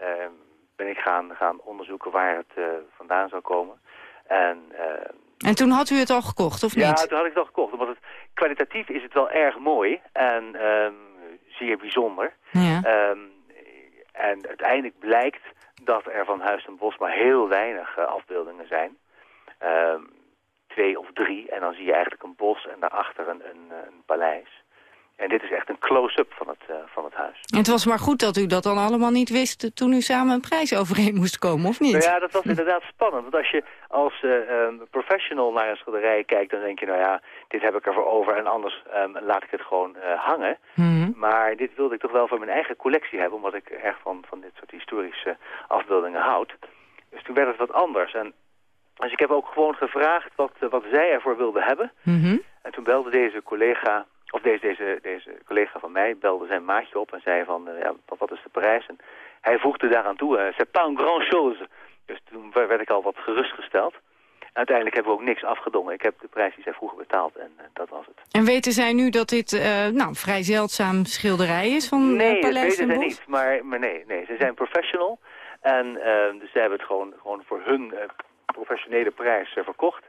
Um, ben ik gaan, gaan onderzoeken waar het uh, vandaan zou komen. En, uh, en toen had u het al gekocht, of ja, niet? Ja, toen had ik het al gekocht. Omdat het, kwalitatief is het wel erg mooi. En zeer bijzonder. Ja. Um, en uiteindelijk blijkt dat er van Huis en Bos maar heel weinig uh, afbeeldingen zijn. Um, twee of drie. En dan zie je eigenlijk een bos en daarachter een, een, een paleis. En dit is echt een close-up van, het, uh, van het huis. En het was maar goed dat u dat dan allemaal niet wist... toen u samen een prijs overeen moest komen, of niet? Nou ja, dat was inderdaad spannend. Want als je als uh, um, professional naar een schilderij kijkt... dan denk je, nou ja, dit heb ik ervoor over... en anders um, laat ik het gewoon uh, hangen. Mm -hmm. Maar dit wilde ik toch wel voor mijn eigen collectie hebben... omdat ik erg van, van dit soort historische afbeeldingen houd. Dus toen werd het wat anders. En dus ik heb ook gewoon gevraagd wat, wat zij ervoor wilden hebben. Mm -hmm. En toen belde deze collega of deze, deze, deze collega van mij belde zijn maatje op en zei van, uh, ja, wat, is de prijs? En hij voegde daaraan toe, uh, c'est pas une grand chose. Dus toen werd ik al wat gerustgesteld. Uiteindelijk hebben we ook niks afgedongen. Ik heb de prijs die zij vroeger betaald en uh, dat was het. En weten zij nu dat dit nou, vrij zeldzaam schilderij is van nee, Paleis Nee, dat weten zij niet. Maar, maar nee, nee, ze zijn professional. En dus zij hebben het gewoon, gewoon voor hun professionele prijs verkocht.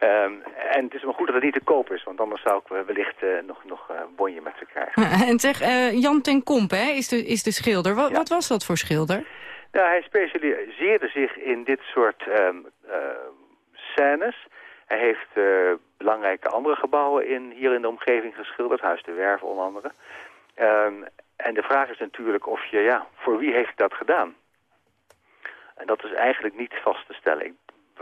Um, en het is maar goed dat het niet te koop is, want anders zou ik wellicht uh, nog, nog uh, een bonje met ze krijgen. En zeg, uh, Jan ten Komp hè, is, de, is de schilder. Wat, ja. wat was dat voor schilder? Nou, hij specialiseerde zich in dit soort um, scènes. Hij heeft belangrijke andere gebouwen in, hier in de omgeving geschilderd, Huis de Werve onder andere. Um, en de vraag is natuurlijk of je, ja, voor wie heeft hij dat gedaan? En dat is eigenlijk niet vast te stellen. Ik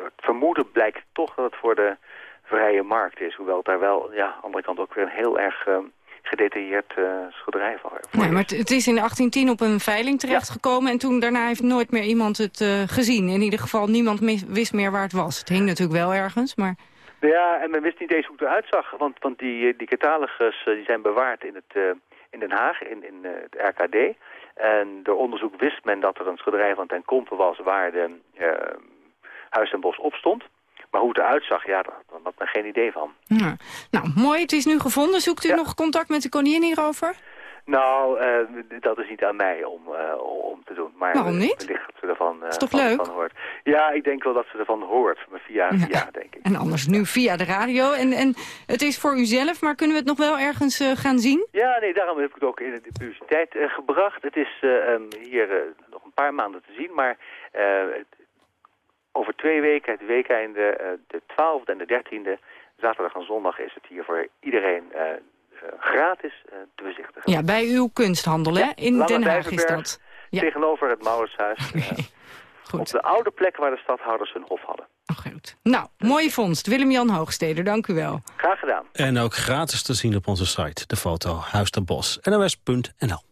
het vermoeden blijkt toch dat het voor de vrije markt is. Hoewel het daar wel, ja, aan de andere kant ook weer een heel erg uh, gedetailleerd uh, schilderij van Nee, maar het is in 1810 op een veiling terechtgekomen... Ja. en toen daarna heeft nooit meer iemand het uh, gezien. In ieder geval, niemand wist meer waar het was. Het hing natuurlijk wel ergens, maar... Ja, en men wist niet eens hoe het eruit zag. Want, want die, die catalogus die zijn bewaard in, het, in Den Haag, in, in het RKD. En door onderzoek wist men dat er een schilderij van ten Kompen was... waar de Huis ten Bos opstond. Maar hoe het eruit zag, ja, daar had men geen idee van. Ja. Nou, mooi, het is nu gevonden. Zoekt u ja. nog contact met de koningin hierover? Nou, uh, dat is niet aan mij om, uh, om te doen. Maar Waarom niet? Wellicht dat ze ervan, uh, is toch van, leuk? Van hoort. Ja, ik denk wel dat ze ervan hoort. Maar via, ja. via denk ik. En anders nu via de radio. En, en het is voor u zelf, maar kunnen we het nog wel ergens gaan zien? Ja, nee, daarom heb ik het ook in de publiciteit gebracht. Het is um, hier nog een paar maanden te zien, maar... Het, over twee weken, het weekeinde, uh, de 12e en de 13e, zaterdag en zondag, is het hier voor iedereen uh, uh, gratis te bezichtigen. Ja, bij uw kunsthandel, ja, hè? In Lange Den Haag is dat. Ja. Tegenover het Mauritshuis. Okay. op de oude plek waar de stadhouders hun hof hadden. Oh, goed. Nou, mooie vondst. Willem-Jan Hoogsteder, dank u wel. Graag gedaan. En ook gratis te zien op onze site, de foto Huis ten Bos, nos.nl.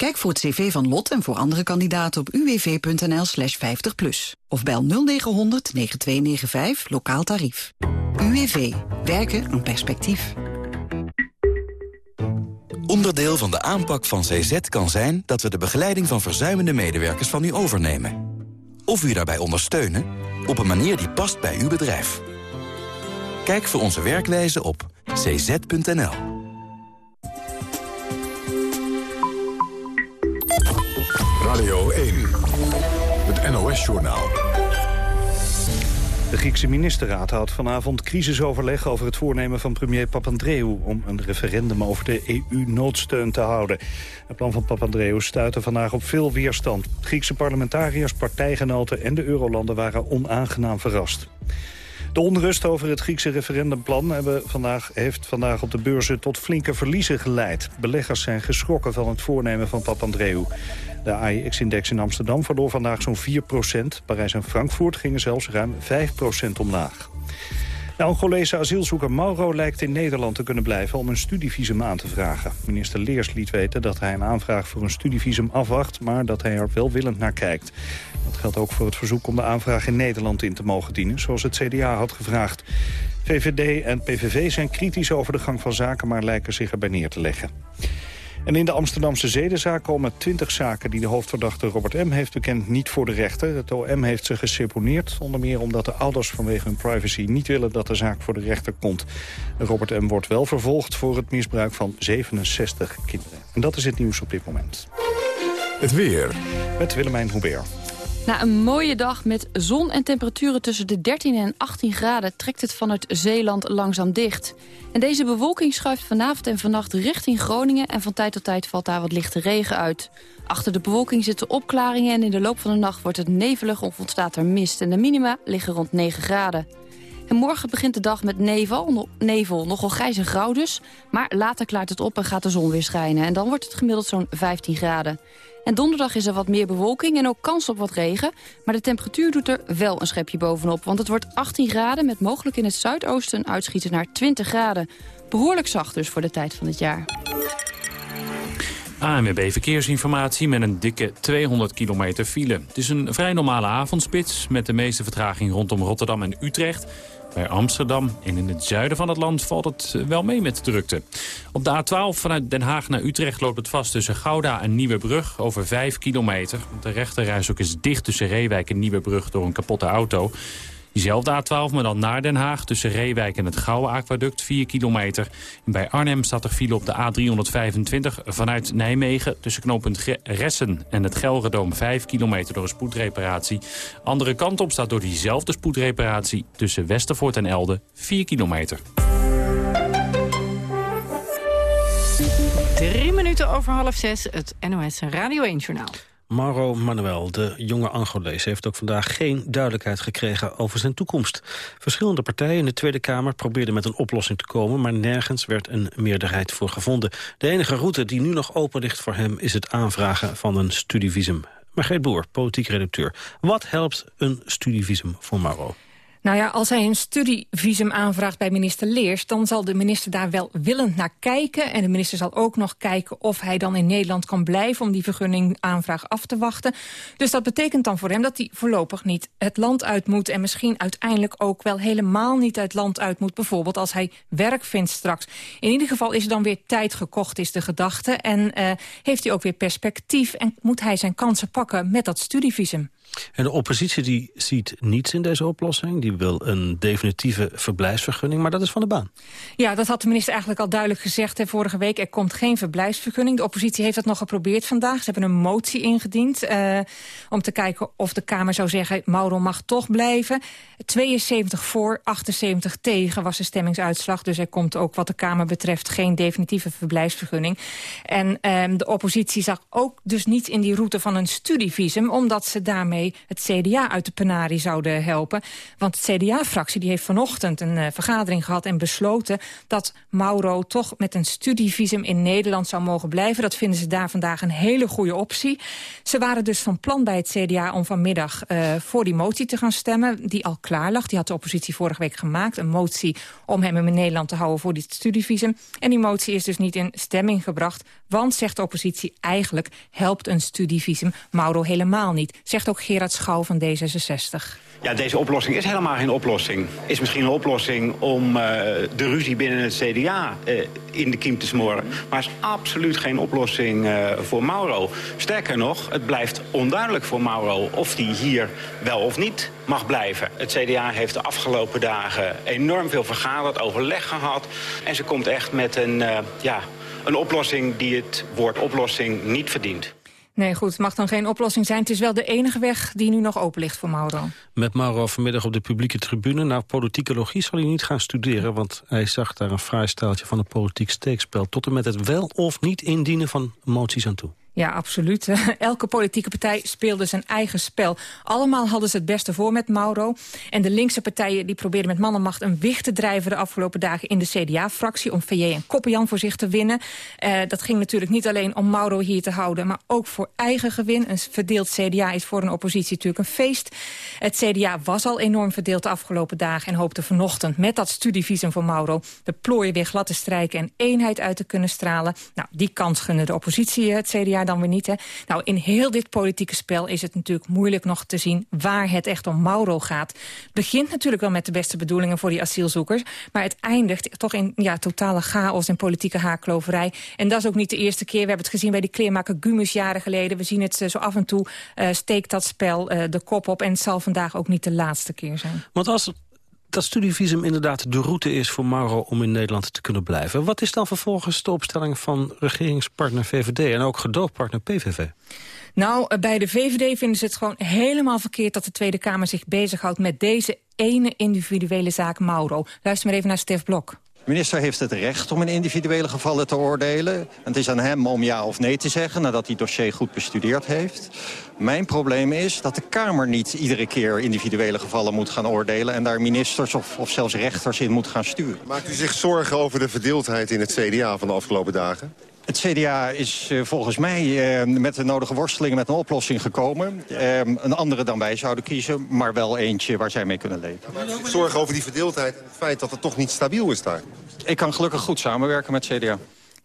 Kijk voor het cv van Lot en voor andere kandidaten op uwv.nl slash 50 plus. Of bel 0900 9295 lokaal tarief. UWV. Werken aan perspectief. Onderdeel van de aanpak van CZ kan zijn dat we de begeleiding van verzuimende medewerkers van u overnemen. Of u daarbij ondersteunen op een manier die past bij uw bedrijf. Kijk voor onze werkwijze op cz.nl. Radio 1, het NOS-journaal. De Griekse ministerraad houdt vanavond crisisoverleg over het voornemen van premier Papandreou om een referendum over de EU-noodsteun te houden. Het plan van Papandreou stuitte vandaag op veel weerstand. Griekse parlementariërs, partijgenoten en de eurolanden waren onaangenaam verrast. De onrust over het Griekse referendumplan hebben vandaag, heeft vandaag op de beurzen tot flinke verliezen geleid. Beleggers zijn geschrokken van het voornemen van Papandreou. De AIX-index in Amsterdam verloor vandaag zo'n 4% Parijs en Frankfurt gingen zelfs ruim 5% omlaag. De Angolese asielzoeker Mauro lijkt in Nederland te kunnen blijven om een studievisum aan te vragen. Minister Leers liet weten dat hij een aanvraag voor een studievisum afwacht, maar dat hij er welwillend naar kijkt. Dat geldt ook voor het verzoek om de aanvraag in Nederland in te mogen dienen, zoals het CDA had gevraagd. VVD en PVV zijn kritisch over de gang van zaken, maar lijken zich erbij neer te leggen. En in de Amsterdamse zedenzaak komen twintig zaken die de hoofdverdachte Robert M. heeft bekend niet voor de rechter. Het OM heeft ze geseponeerd, onder meer omdat de ouders vanwege hun privacy niet willen dat de zaak voor de rechter komt. Robert M. wordt wel vervolgd voor het misbruik van 67 kinderen. En dat is het nieuws op dit moment. Het weer. Met Willemijn Hubert. Na een mooie dag met zon en temperaturen tussen de 13 en 18 graden... trekt het vanuit Zeeland langzaam dicht. En deze bewolking schuift vanavond en vannacht richting Groningen... en van tijd tot tijd valt daar wat lichte regen uit. Achter de bewolking zitten opklaringen... en in de loop van de nacht wordt het nevelig of ontstaat er mist. En de minima liggen rond 9 graden. En morgen begint de dag met nevel, nogal grijs en grauw dus. Maar later klaart het op en gaat de zon weer schijnen. En dan wordt het gemiddeld zo'n 15 graden. En donderdag is er wat meer bewolking en ook kans op wat regen. Maar de temperatuur doet er wel een schepje bovenop. Want het wordt 18 graden met mogelijk in het zuidoosten uitschieten naar 20 graden. Behoorlijk zacht dus voor de tijd van het jaar. ANWB Verkeersinformatie met een dikke 200 kilometer file. Het is een vrij normale avondspits met de meeste vertraging rondom Rotterdam en Utrecht. Bij Amsterdam en in het zuiden van het land valt het eh, wel mee met de drukte. Op de A12 vanuit Den Haag naar Utrecht loopt het vast tussen Gouda en Nieuwebrug over 5 kilometer. De rechterreis ook is dicht tussen Reewijk en Nieuwebrug door een kapotte auto. Diezelfde A12, maar dan naar Den Haag tussen Reewijk en het Gouwe Aquaduct, 4 kilometer. Bij Arnhem staat er file op de A325 vanuit Nijmegen... tussen knooppunt Ressen en het Gelredoom 5 kilometer door een spoedreparatie. Andere kant op staat door diezelfde spoedreparatie tussen Westervoort en Elde 4 kilometer. Drie minuten over half zes, het NOS Radio 1-journaal. Mauro Manuel, de jonge Angolees, heeft ook vandaag geen duidelijkheid gekregen over zijn toekomst. Verschillende partijen in de Tweede Kamer probeerden met een oplossing te komen, maar nergens werd een meerderheid voor gevonden. De enige route die nu nog open ligt voor hem is het aanvragen van een studievisum. Margreet Boer, politiek redacteur. Wat helpt een studievisum voor Mauro? Nou ja, als hij een studievisum aanvraagt bij minister Leers... dan zal de minister daar wel willend naar kijken. En de minister zal ook nog kijken of hij dan in Nederland kan blijven... om die vergunningaanvraag af te wachten. Dus dat betekent dan voor hem dat hij voorlopig niet het land uit moet... en misschien uiteindelijk ook wel helemaal niet uit land uit moet. Bijvoorbeeld als hij werk vindt straks. In ieder geval is er dan weer tijd gekocht, is de gedachte. En uh, heeft hij ook weer perspectief en moet hij zijn kansen pakken met dat studievisum. En de oppositie die ziet niets in deze oplossing. Die wil een definitieve verblijfsvergunning, maar dat is van de baan. Ja, dat had de minister eigenlijk al duidelijk gezegd hè, vorige week. Er komt geen verblijfsvergunning. De oppositie heeft dat nog geprobeerd vandaag. Ze hebben een motie ingediend uh, om te kijken of de Kamer zou zeggen... Mauro mag toch blijven. 72 voor, 78 tegen was de stemmingsuitslag. Dus er komt ook wat de Kamer betreft geen definitieve verblijfsvergunning. En um, de oppositie zag ook dus niet in die route van een studievisum... omdat ze daarmee het CDA uit de penarie zouden helpen. Want de CDA-fractie heeft vanochtend een uh, vergadering gehad en besloten... dat Mauro toch met een studievisum in Nederland zou mogen blijven. Dat vinden ze daar vandaag een hele goede optie. Ze waren dus van plan bij het CDA om vanmiddag uh, voor die motie te gaan stemmen... die al klaar lag. Die had de oppositie vorige week gemaakt. Een motie om hem in Nederland te houden voor dit studievisum. En die motie is dus niet in stemming gebracht. Want, zegt de oppositie, eigenlijk helpt een studievisum Mauro helemaal niet. Zegt ook Gerard van D66. Ja, deze oplossing is helemaal geen oplossing. Is misschien een oplossing om uh, de ruzie binnen het CDA uh, in de kiem te smoren. Maar is absoluut geen oplossing uh, voor Mauro. Sterker nog, het blijft onduidelijk voor Mauro of hij hier wel of niet mag blijven. Het CDA heeft de afgelopen dagen enorm veel vergaderd, overleg gehad. En ze komt echt met een, ja, een oplossing die het woord oplossing niet verdient. Nee, goed, het mag dan geen oplossing zijn. Het is wel de enige weg die nu nog open ligt voor Mauro. Met Mauro vanmiddag op de publieke tribune. Nou, politicologie zal hij niet gaan studeren... want hij zag daar een fraai staaltje van een politiek steekspel... tot en met het wel of niet indienen van moties aan toe. Ja, absoluut. Elke politieke partij speelde zijn eigen spel. Allemaal hadden ze het beste voor met Mauro. En de linkse partijen die probeerden met mannenmacht een wicht te drijven... de afgelopen dagen in de CDA-fractie om VJ en Koppenjan voor zich te winnen. Uh, dat ging natuurlijk niet alleen om Mauro hier te houden... maar ook voor eigen gewin. Een verdeeld CDA is voor een oppositie natuurlijk een feest. Het CDA was al enorm verdeeld de afgelopen dagen... en hoopte vanochtend met dat studievisum voor Mauro... de plooien weer glad te strijken en eenheid uit te kunnen stralen. Nou, die kans gunnen de oppositie het CDA dan niet. Hè. Nou, in heel dit politieke spel is het natuurlijk moeilijk nog te zien... waar het echt om Mauro gaat. Het begint natuurlijk wel met de beste bedoelingen voor die asielzoekers... maar het eindigt toch in ja, totale chaos en politieke haarkloverij. En dat is ook niet de eerste keer. We hebben het gezien bij die kleermaker Gumus jaren geleden. We zien het uh, zo af en toe, uh, steekt dat spel uh, de kop op... en het zal vandaag ook niet de laatste keer zijn. Want als dat studievisum inderdaad de route is voor Mauro om in Nederland te kunnen blijven. Wat is dan vervolgens de opstelling van regeringspartner VVD en ook gedoogpartner PVV? Nou, bij de VVD vinden ze het gewoon helemaal verkeerd... dat de Tweede Kamer zich bezighoudt met deze ene individuele zaak Mauro. Luister maar even naar Stef Blok. De minister heeft het recht om in individuele gevallen te oordelen. En het is aan hem om ja of nee te zeggen nadat hij het dossier goed bestudeerd heeft. Mijn probleem is dat de Kamer niet iedere keer individuele gevallen moet gaan oordelen... en daar ministers of, of zelfs rechters in moet gaan sturen. Maakt u zich zorgen over de verdeeldheid in het CDA van de afgelopen dagen? Het CDA is uh, volgens mij uh, met de nodige worstelingen met een oplossing gekomen. Uh, een andere dan wij zouden kiezen, maar wel eentje waar zij mee kunnen leven. Zorgen over die verdeeldheid en het feit dat het toch niet stabiel is daar? Ik kan gelukkig goed samenwerken met CDA.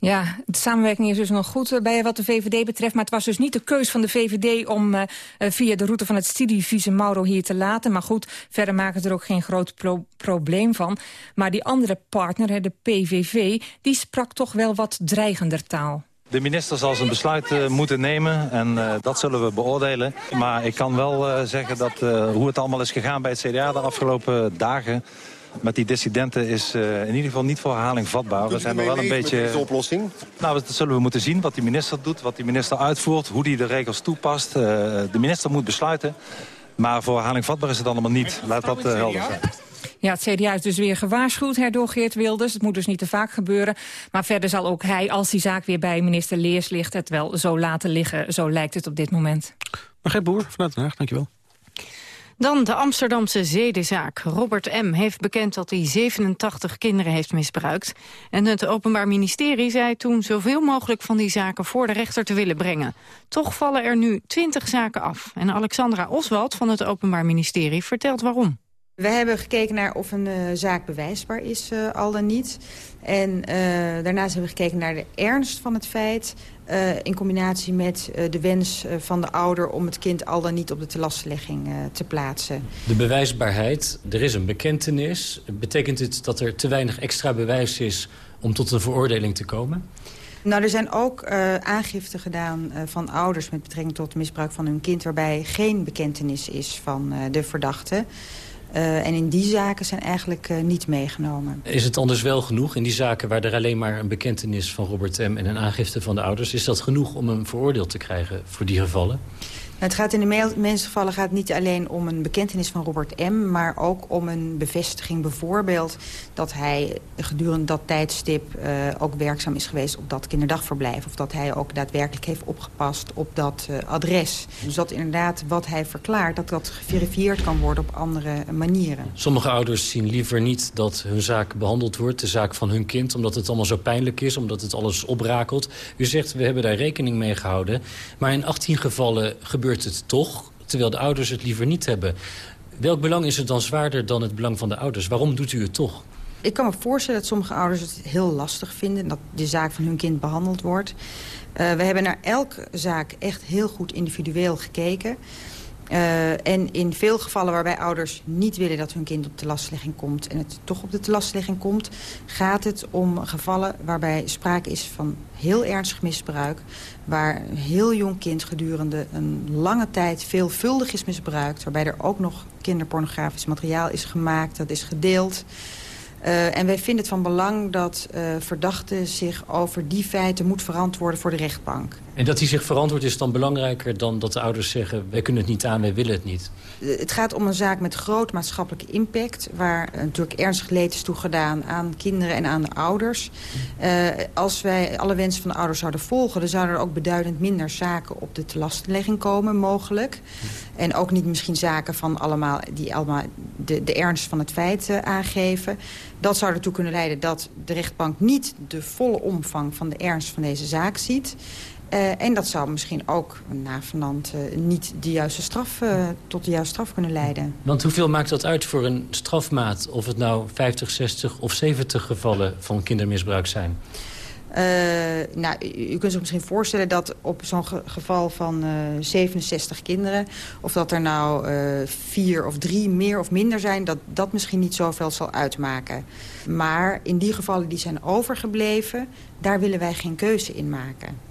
Ja, de samenwerking is dus nog goed bij wat de VVD betreft. Maar het was dus niet de keus van de VVD om uh, via de route van het studievisum Mauro hier te laten. Maar goed, verder maken ze er ook geen groot pro probleem van. Maar die andere partner, de PVV, die sprak toch wel wat dreigender taal. De minister zal zijn besluit moeten nemen en dat zullen we beoordelen. Maar ik kan wel zeggen dat hoe het allemaal is gegaan bij het CDA de afgelopen dagen met die dissidenten is uh, in ieder geval niet voor herhaling vatbaar. we zijn er wel een beetje. Met oplossing? Nou, dat zullen we moeten zien wat die minister doet, wat die minister uitvoert, hoe die de regels toepast. Uh, de minister moet besluiten. Maar voor herhaling vatbaar is het allemaal niet. Laat dat uh, helder zijn. Ja, het CDA is dus weer gewaarschuwd, herdoor Geert Wilders. Het moet dus niet te vaak gebeuren. Maar verder zal ook hij, als die zaak weer bij minister Leers ligt... het wel zo laten liggen. Zo lijkt het op dit moment. Margret Boer, vanuit Den Haag, dankjewel. Dan de Amsterdamse zedenzaak. Robert M. heeft bekend dat hij 87 kinderen heeft misbruikt. En het Openbaar Ministerie zei toen zoveel mogelijk van die zaken voor de rechter te willen brengen. Toch vallen er nu 20 zaken af. En Alexandra Oswald van het Openbaar Ministerie vertelt waarom. We hebben gekeken naar of een uh, zaak bewijsbaar is, uh, al dan niet. En uh, daarnaast hebben we gekeken naar de ernst van het feit... in combinatie met de wens van de ouder om het kind al dan niet op de telastlegging te plaatsen. De bewijsbaarheid, er is een bekentenis. Betekent het dat er te weinig extra bewijs is om tot een veroordeling te komen? Nou, er zijn ook uh, aangiften gedaan uh, van ouders met betrekking tot misbruik van hun kind... waarbij geen bekentenis is van uh, de verdachte. En in die zaken zijn eigenlijk niet meegenomen. Is het anders wel genoeg in die zaken waar er alleen maar een bekentenis van Robert M. en een aangifte van de ouders... is dat genoeg om hem veroordeeld te krijgen voor die gevallen? Het gaat in de meeste gevallen gaat niet alleen om een bekentenis van Robert M... maar ook om een bevestiging bijvoorbeeld... dat hij gedurende dat tijdstip uh, ook werkzaam is geweest op dat kinderdagverblijf. Of dat hij ook daadwerkelijk heeft opgepast op dat uh, adres. Dus dat inderdaad wat hij verklaart, dat dat geverifieerd kan worden op andere manieren. Sommige ouders zien liever niet dat hun zaak behandeld wordt, de zaak van hun kind... omdat het allemaal zo pijnlijk is, omdat het alles oprakelt. U zegt, we hebben daar rekening mee gehouden. Maar in 18 gevallen gebeurt gebeurt het toch, terwijl de ouders het liever niet hebben. Welk belang is het dan zwaarder dan het belang van de ouders? Waarom doet u het toch? Ik kan me voorstellen dat sommige ouders het heel lastig vinden... dat de zaak van hun kind behandeld wordt. Uh, we hebben naar elke zaak echt heel goed individueel gekeken... Uh, en in veel gevallen waarbij ouders niet willen dat hun kind op de lastlegging komt... en het toch op de lastlegging komt... gaat het om gevallen waarbij sprake is van heel ernstig misbruik... waar heel jong kind gedurende een lange tijd veelvuldig is misbruikt... waarbij er ook nog kinderpornografisch materiaal is gemaakt, dat is gedeeld... Uh, en wij vinden het van belang dat uh, verdachte zich over die feiten moet verantwoorden voor de rechtbank. En dat hij zich verantwoordt is dan belangrijker dan dat de ouders zeggen... wij kunnen het niet aan, wij willen het niet? Het gaat om een zaak met groot maatschappelijke impact... waar natuurlijk ernstig leed is toegedaan aan kinderen en aan de ouders. als wij alle wensen van de ouders zouden volgen... dan zouden er ook beduidend minder zaken op de telastlegging komen, mogelijk. En ook niet misschien zaken van allemaal, die allemaal de, de ernst van het feit aangeven... Dat zou ertoe kunnen leiden dat de rechtbank niet de volle omvang van de ernst van deze zaak ziet. Uh, en dat zou misschien ook na vanand uh, niet de juiste straf, uh, tot de juiste straf kunnen leiden. Want hoeveel maakt dat uit voor een strafmaat? Of het nou 50, 60 of 70 gevallen van kindermisbruik zijn? Nou, u kunt zich misschien voorstellen dat op zo'n ge geval van uh, 67 kinderen... of dat er nou vier of drie meer of minder zijn... dat dat misschien niet zoveel zal uitmaken. Maar in die gevallen die zijn overgebleven... daar willen wij geen keuze in maken.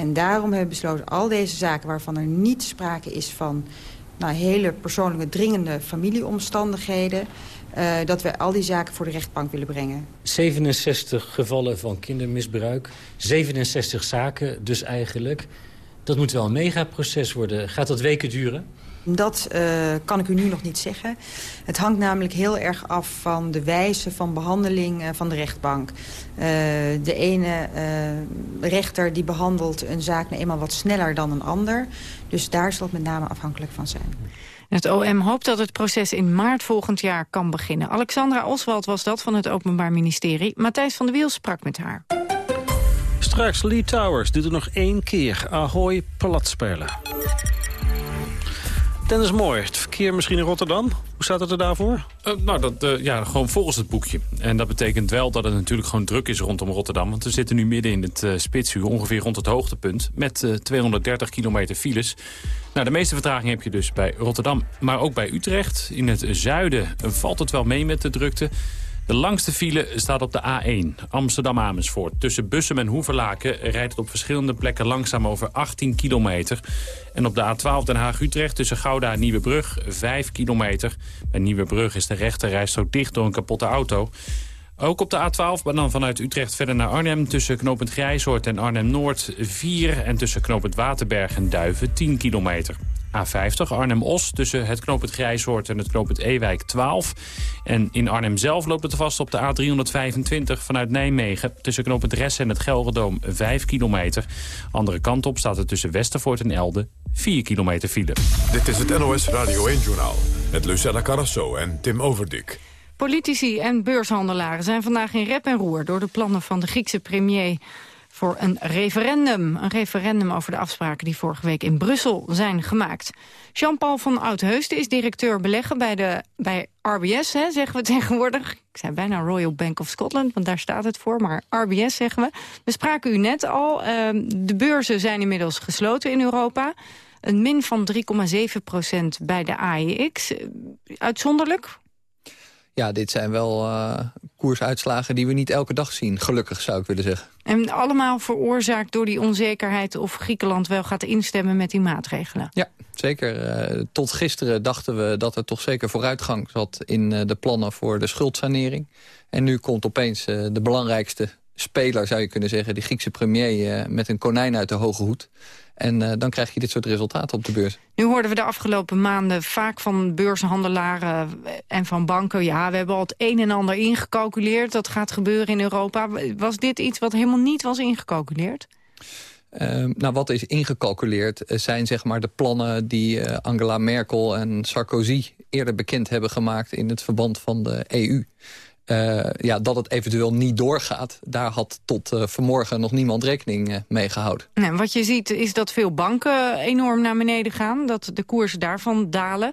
En daarom hebben we besloten al deze zaken waarvan er niet sprake is van... Nou, hele persoonlijke dringende familieomstandigheden... Uh, dat we al die zaken voor de rechtbank willen brengen. 67 gevallen van kindermisbruik. 67 zaken dus eigenlijk. Dat moet wel een megaproces worden. Gaat dat weken duren? Dat uh, kan ik u nu nog niet zeggen. Het hangt namelijk heel erg af van de wijze van behandeling uh, van de rechtbank. Uh, de ene rechter die behandelt een zaak nou eenmaal wat sneller dan een ander. Dus daar zal het met name afhankelijk van zijn. Het OM hoopt dat het proces in maart volgend jaar kan beginnen. Alexandra Oswald was dat van het Openbaar Ministerie. Matthijs van der Wiel sprak met haar. Straks Lee Towers doet het nog één keer. Ahoy, spelen. Dennis Mooi, het verkeer misschien in Rotterdam. Hoe staat het er daarvoor? Uh, nou, dat, uh, ja, gewoon volgens het boekje. En dat betekent wel dat het natuurlijk gewoon druk is rondom Rotterdam. Want we zitten nu midden in het uh, spitsuur, ongeveer rond het hoogtepunt. Met 230 kilometer files. Nou, de meeste vertraging heb je dus bij Rotterdam, maar ook bij Utrecht. In het zuiden valt het wel mee met de drukte. De langste file staat op de A1, Amsterdam-Amersfoort. Tussen Bussum en Hoeverlaken rijdt het op verschillende plekken langzaam over 18 kilometer. En op de A12 Den Haag-Utrecht tussen Gouda en Nieuwebrug 5 kilometer. Bij Nieuwebrug is de rechterrijstrook dicht door een kapotte auto. Ook op de A12, maar dan vanuit Utrecht verder naar Arnhem... tussen knooppunt Grijzoord en Arnhem-Noord 4... en tussen knooppunt Waterberg en Duiven 10 kilometer. A50 Arnhem-Os tussen het knooppunt Grijshoort en het knooppunt Ewijk 12. En in Arnhem zelf loopt het vast op de A325 vanuit Nijmegen... tussen knooppunt Ressen en het Gelredoom 5 kilometer. Andere kant op staat het tussen Westervoort en Elde 4 kilometer file. Dit is het NOS Radio 1-journaal met Lucella Carrasso en Tim Overdik. Politici en beurshandelaren zijn vandaag in rep en roer... door de plannen van de Griekse premier voor een referendum. Een referendum over de afspraken die vorige week in Brussel zijn gemaakt. Jean-Paul van Oudheusden is directeur beleggen bij, de, bij RBS, hè, zeggen we tegenwoordig. Ik zei bijna Royal Bank of Scotland, want daar staat het voor. Maar RBS zeggen we. We spraken u net al. Uh, de beurzen zijn inmiddels gesloten in Europa. Een min van 3,7 procent bij de AEX. Uitzonderlijk? Ja, dit zijn wel uh, koersuitslagen die we niet elke dag zien. Gelukkig, zou ik willen zeggen. En allemaal veroorzaakt door die onzekerheid... of Griekenland wel gaat instemmen met die maatregelen? Ja, zeker. Uh, tot gisteren dachten we dat er toch zeker vooruitgang zat... in uh, de plannen voor de schuldsanering. En nu komt opeens de belangrijkste speler, zou je kunnen zeggen... die Griekse premier met een konijn uit de hoge hoed... En uh, dan krijg je dit soort resultaten op de beurs. Nu hoorden we de afgelopen maanden vaak van beurshandelaren en van banken... ja, we hebben al het een en ander ingecalculeerd. Dat gaat gebeuren in Europa. Was dit iets wat helemaal niet was ingecalculeerd? Uh, nou, wat is ingecalculeerd eh, zijn zeg maar de plannen die uh, Angela Merkel en Sarkozy eerder bekend hebben gemaakt in het verband van de EU. Uh, ja, dat het eventueel niet doorgaat... daar had tot uh, vanmorgen nog niemand rekening uh, mee gehouden. Nee, wat je ziet is dat veel banken enorm naar beneden gaan. Dat de koersen daarvan dalen.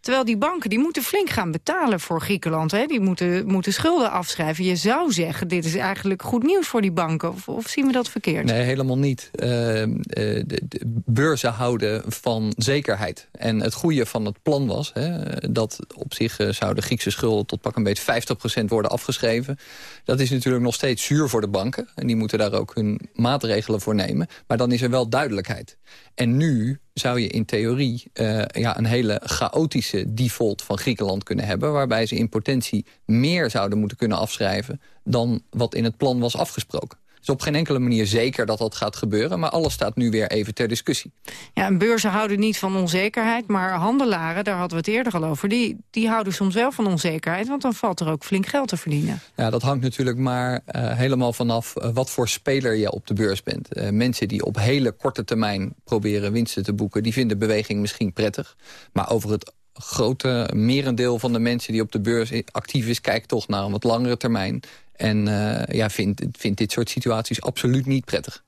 Terwijl die banken die moeten flink gaan betalen voor Griekenland. Hè? Die moeten, moeten schulden afschrijven. Je zou zeggen, dit is eigenlijk goed nieuws voor die banken. Of, zien we dat verkeerd? Nee, helemaal niet. Uh, de, de, beurzen houden van zekerheid. En het goede van het plan was... Hè, dat op zich uh, zouden Griekse schulden tot pak een beetje 50% worden afgeschreven. Dat is natuurlijk nog steeds zuur voor de banken. En die moeten daar ook hun maatregelen voor nemen. Maar dan is er wel duidelijkheid. En nu zou je in theorie uh, ja, een hele chaotische default van Griekenland kunnen hebben... waarbij ze in potentie meer zouden moeten kunnen afschrijven... dan wat in het plan was afgesproken is op geen enkele manier zeker dat dat gaat gebeuren. Maar alles staat nu weer even ter discussie. Ja, en beurzen houden niet van onzekerheid. Maar handelaren, daar hadden we het eerder al over... die, die houden soms wel van onzekerheid. Want dan valt er ook flink geld te verdienen. Ja, dat hangt natuurlijk maar uh, helemaal vanaf... Uh, wat voor speler je op de beurs bent. Uh, mensen die op hele korte termijn proberen winsten te boeken... die vinden beweging misschien prettig. Maar over het grote merendeel van de mensen die op de beurs actief is... kijkt toch naar een wat langere termijn. En uh, ja, vindt vind dit soort situaties absoluut niet prettig.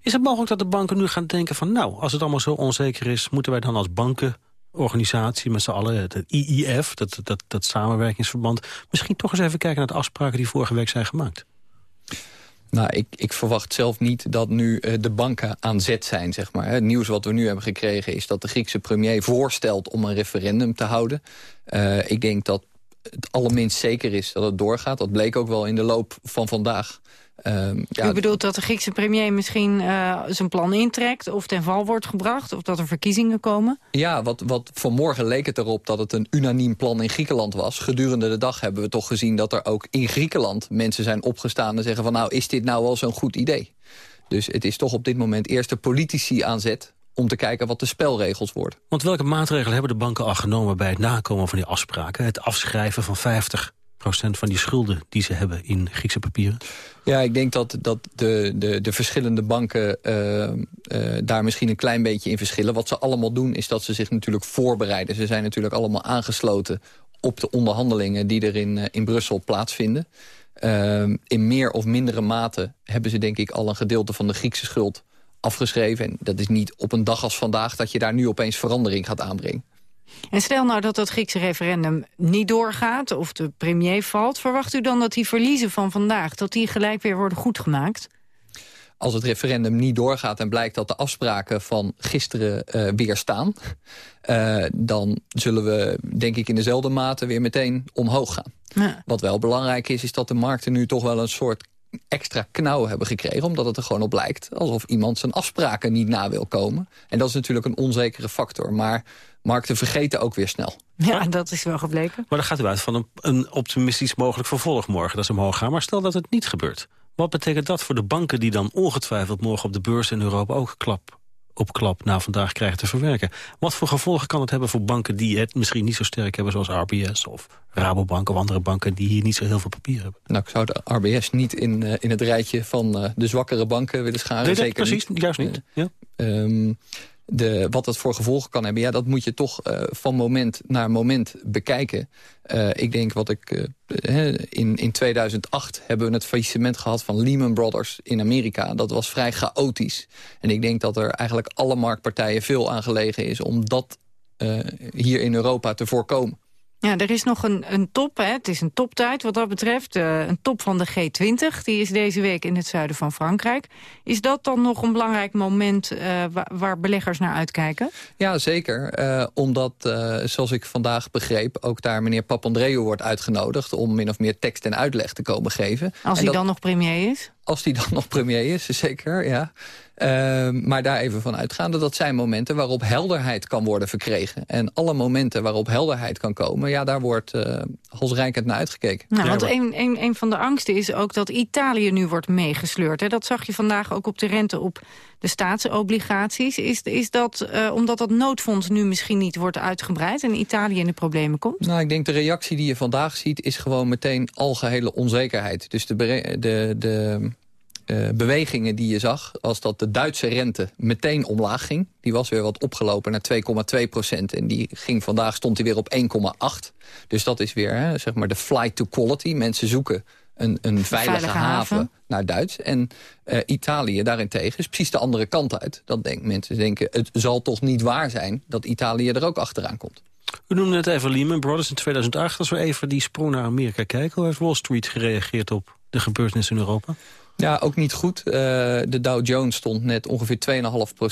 Is het mogelijk dat de banken nu gaan denken van... nou, als het allemaal zo onzeker is... moeten wij dan als bankenorganisatie met z'n allen... het IIF, dat, dat, dat samenwerkingsverband... misschien toch eens even kijken naar de afspraken die vorige week zijn gemaakt? Nou, ik, ik verwacht zelf niet dat nu uh, de banken aan zet zijn, zeg maar. Het nieuws wat we nu hebben gekregen is dat de Griekse premier voorstelt om een referendum te houden. Uh, ik denk dat het allerminst zeker is dat het doorgaat. Dat bleek ook wel in de loop van vandaag. Um, ja, U bedoelt dat de Griekse premier misschien uh, zijn plan intrekt... of ten val wordt gebracht, of dat er verkiezingen komen? Ja, wat, wat vanmorgen leek het erop dat het een unaniem plan in Griekenland was. Gedurende de dag hebben we toch gezien dat er ook in Griekenland... mensen zijn opgestaan en zeggen van nou, is dit nou wel zo'n goed idee? Dus het is toch op dit moment eerst de politici aan zet om te kijken wat de spelregels worden. Want welke maatregelen hebben de banken al genomen... bij het nakomen van die afspraken? Het afschrijven van 50% van die schulden die ze hebben in Griekse papieren? Ja, ik denk dat, dat de, de, de verschillende banken uh, uh, daar misschien een klein beetje in verschillen. Wat ze allemaal doen is dat ze zich natuurlijk voorbereiden. Ze zijn natuurlijk allemaal aangesloten op de onderhandelingen die er in, uh, in Brussel plaatsvinden. in meer of mindere mate hebben ze denk ik al een gedeelte van de Griekse schuld afgeschreven. En dat is niet op een dag als vandaag dat je daar nu opeens verandering gaat aanbrengen. En stel nou dat dat Griekse referendum niet doorgaat of de premier valt... verwacht u dan dat die verliezen van vandaag, dat die gelijk weer worden goedgemaakt? Als het referendum niet doorgaat en blijkt dat de afspraken van gisteren uh, weer staan... Uh, dan zullen we, denk ik, in dezelfde mate weer meteen omhoog gaan. Ja. Wat wel belangrijk is, is dat de markten nu toch wel een soort extra knauw hebben gekregen... omdat het er gewoon op lijkt alsof iemand zijn afspraken niet na wil komen. En dat is natuurlijk een onzekere factor. Maar markten vergeten ook weer snel. Ja, dat is wel gebleken. Maar dan gaat u uit van een, een optimistisch mogelijk vervolg morgen... dat ze omhoog gaan. Maar stel dat het niet gebeurt. Wat betekent dat voor de banken die dan ongetwijfeld morgen op de beurs in Europa ook klap op klap na vandaag krijgen te verwerken. Wat voor gevolgen kan het hebben voor banken die het misschien niet zo sterk hebben... zoals RBS of Rabobank of andere banken die hier niet zo heel veel papier hebben? Nou, ik zou de RBS niet in, uh, in het rijtje van uh, de zwakkere banken willen scharen. Nee, Zeker precies, niet. juist niet. Ja. Um, de, wat dat voor gevolgen kan hebben... ja, dat moet je toch uh, van moment naar moment bekijken. Uh, ik denk wat ik... Uh, in, in 2008 hebben we het faillissement gehad van Lehman Brothers in Amerika. Dat was vrij chaotisch. En ik denk dat er eigenlijk alle marktpartijen veel aan gelegen is... om dat hier in Europa te voorkomen. Ja, er is nog een, een top, hè. het is een toptijd wat dat betreft. Uh, een top van de G20, die is deze week in het zuiden van Frankrijk. Is dat dan nog een belangrijk moment uh, waar, waar, beleggers naar uitkijken? Ja, zeker. Uh, omdat, zoals ik vandaag begreep... ook daar meneer Papandreou wordt uitgenodigd... om min of meer tekst en uitleg te komen geven. Als hij dat, dan nog premier is? Als hij dan nog premier is, zeker, ja. Uh, maar daar even van uitgaande, dat zijn momenten waarop helderheid kan worden verkregen. En alle momenten waarop helderheid kan komen, ja, daar wordt uh, halsrijkend naar uitgekeken. Nou, want een, een, een van de angsten is ook dat Italië nu wordt meegesleurd. Hè? Dat zag je vandaag ook op de rente op de staatsobligaties. Is, is dat uh, omdat dat noodfonds nu misschien niet wordt uitgebreid... en Italië in de problemen komt? Nou, ik denk de reactie die je vandaag ziet... is gewoon meteen algehele onzekerheid. Dus de, de, de uh, bewegingen die je zag... als dat de Duitse rente meteen omlaag ging. Die was weer wat opgelopen naar 2,2 procent. En die ging vandaag stond hij weer op 1,8. Dus dat is weer hè, zeg maar de flight to quality. Mensen zoeken een, een veilige, veilige haven, haven, naar Duits. En uh, Italië daarentegen is precies de andere kant uit. Dat denk, mensen denken, het zal toch niet waar zijn... dat Italië er ook achteraan komt. U noemde net even Lehman Brothers in 2008. Als we even die sprong naar Amerika kijken... hoe heeft Wall Street gereageerd op de gebeurtenissen in Europa? Ja, ook niet goed. Uh, de Dow Jones stond net ongeveer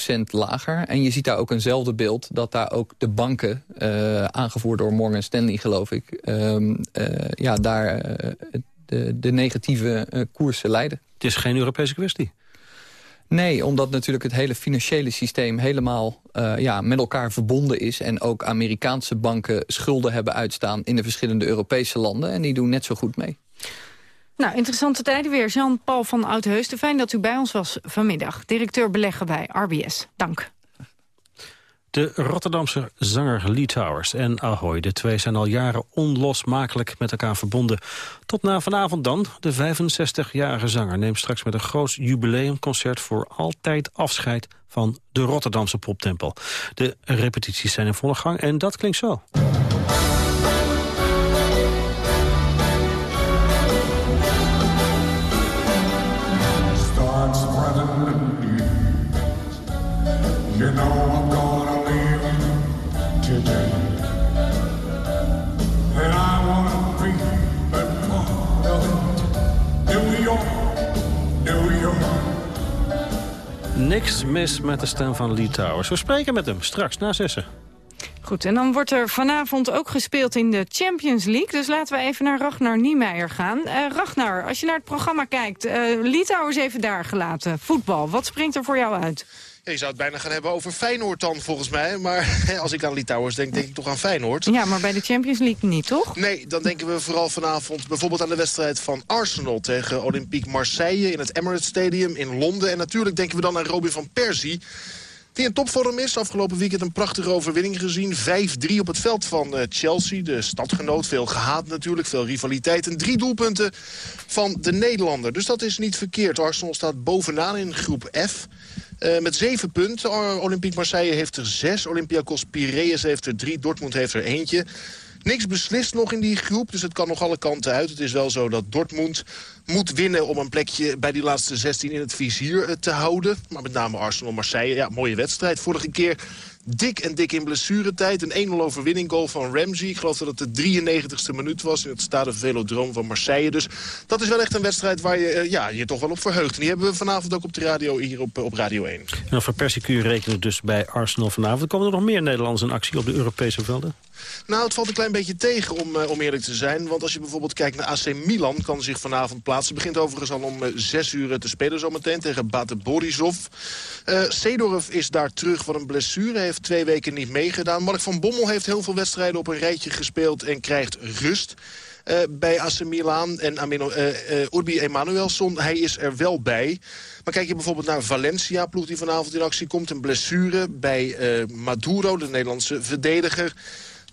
2,5% lager. En je ziet daar ook eenzelfde beeld dat daar ook de banken, uh, aangevoerd door Morgan Stanley geloof ik... Uh, ja, daar de, de, negatieve koersen leiden. Het is geen Europese kwestie? Nee, omdat natuurlijk het hele financiële systeem helemaal uh, ja, met elkaar verbonden is. En ook Amerikaanse banken schulden hebben uitstaan in de verschillende Europese landen. En die doen net zo goed mee. Nou, interessante tijden weer. Jean-Paul van Oudheusden, fijn dat u bij ons was vanmiddag. Directeur beleggen bij RBS. Dank. De Rotterdamse zanger Lee Towers en Ahoy. De twee zijn al jaren onlosmakelijk met elkaar verbonden. Tot na vanavond dan. De 65-jarige zanger neemt straks met een groot jubileumconcert... voor altijd afscheid van de Rotterdamse poptempel. De repetities zijn in volle gang en dat klinkt zo. You know I'm gonna leave today. And I wanna be a part of New York, New York. Niks mis met de stem van Lee Towers. We spreken met hem straks na zessen. Goed, en dan wordt er vanavond ook gespeeld in de Champions League. Dus laten we even naar Ragnar Niemeyer gaan. Uh, Ragnar, als je naar het programma kijkt, uh, Litouwers even daar gelaten. Voetbal, wat springt er voor jou uit? Je zou het bijna gaan hebben over Feyenoord dan, volgens mij. Maar als ik aan Litouwers denk, denk ik toch aan Feyenoord. Ja, maar bij de Champions League niet, toch? Nee, dan denken we vooral vanavond bijvoorbeeld aan de wedstrijd van Arsenal... tegen Olympique Marseille in het Emirates Stadium in Londen. En natuurlijk denken we dan aan Robin van Persie... Die in topvorm is. Afgelopen weekend een prachtige overwinning gezien. 5-3 op het veld van eh, Chelsea. De stadgenoot. Veel gehaat natuurlijk. Veel rivaliteit. En drie doelpunten van de Nederlander. Dus dat is niet verkeerd. Arsenal staat bovenaan in groep F. Uh, met zeven punten. Olympique Marseille heeft er zes. Olympiakos Piraeus heeft er drie. Dortmund heeft er eentje. Niks beslist nog in die groep, dus het kan nog alle kanten uit. Het is wel zo dat Dortmund moet winnen om een plekje bij die laatste 16 in het vizier eh, te houden. Maar met name Arsenal-Marseille, ja, mooie wedstrijd. Vorige keer dik en dik in blessuretijd. Een 1-0 overwinning goal van Ramsey. Ik geloof dat het de 93ste minuut was in het stade Velodroom van Marseille. Dus dat is wel echt een wedstrijd waar je uh, ja, je toch wel op verheugt. En die hebben we vanavond ook op de radio hier op, op Radio 1. En voor Persicuur rekenen dus bij Arsenal vanavond. Komen er nog meer Nederlanders in actie op de Europese velden? Nou, het valt een klein beetje tegen om, uh, om eerlijk te zijn. Want als je bijvoorbeeld kijkt naar AC Milan, kan zich vanavond plaatsen. begint overigens al om uh, zes uur te spelen zometeen tegen Bate Borisov. Uh, is daar terug van een blessure. Heeft twee weken niet meegedaan. Mark van Bommel heeft heel veel wedstrijden op een rijtje gespeeld en krijgt rust. Uh, bij AC Milan en Amino, uh, Urbi Emanuelson. Hij is er wel bij. Maar kijk je bijvoorbeeld naar Valencia, ploeg die vanavond in actie komt. Een blessure bij Maduro, de Nederlandse verdediger.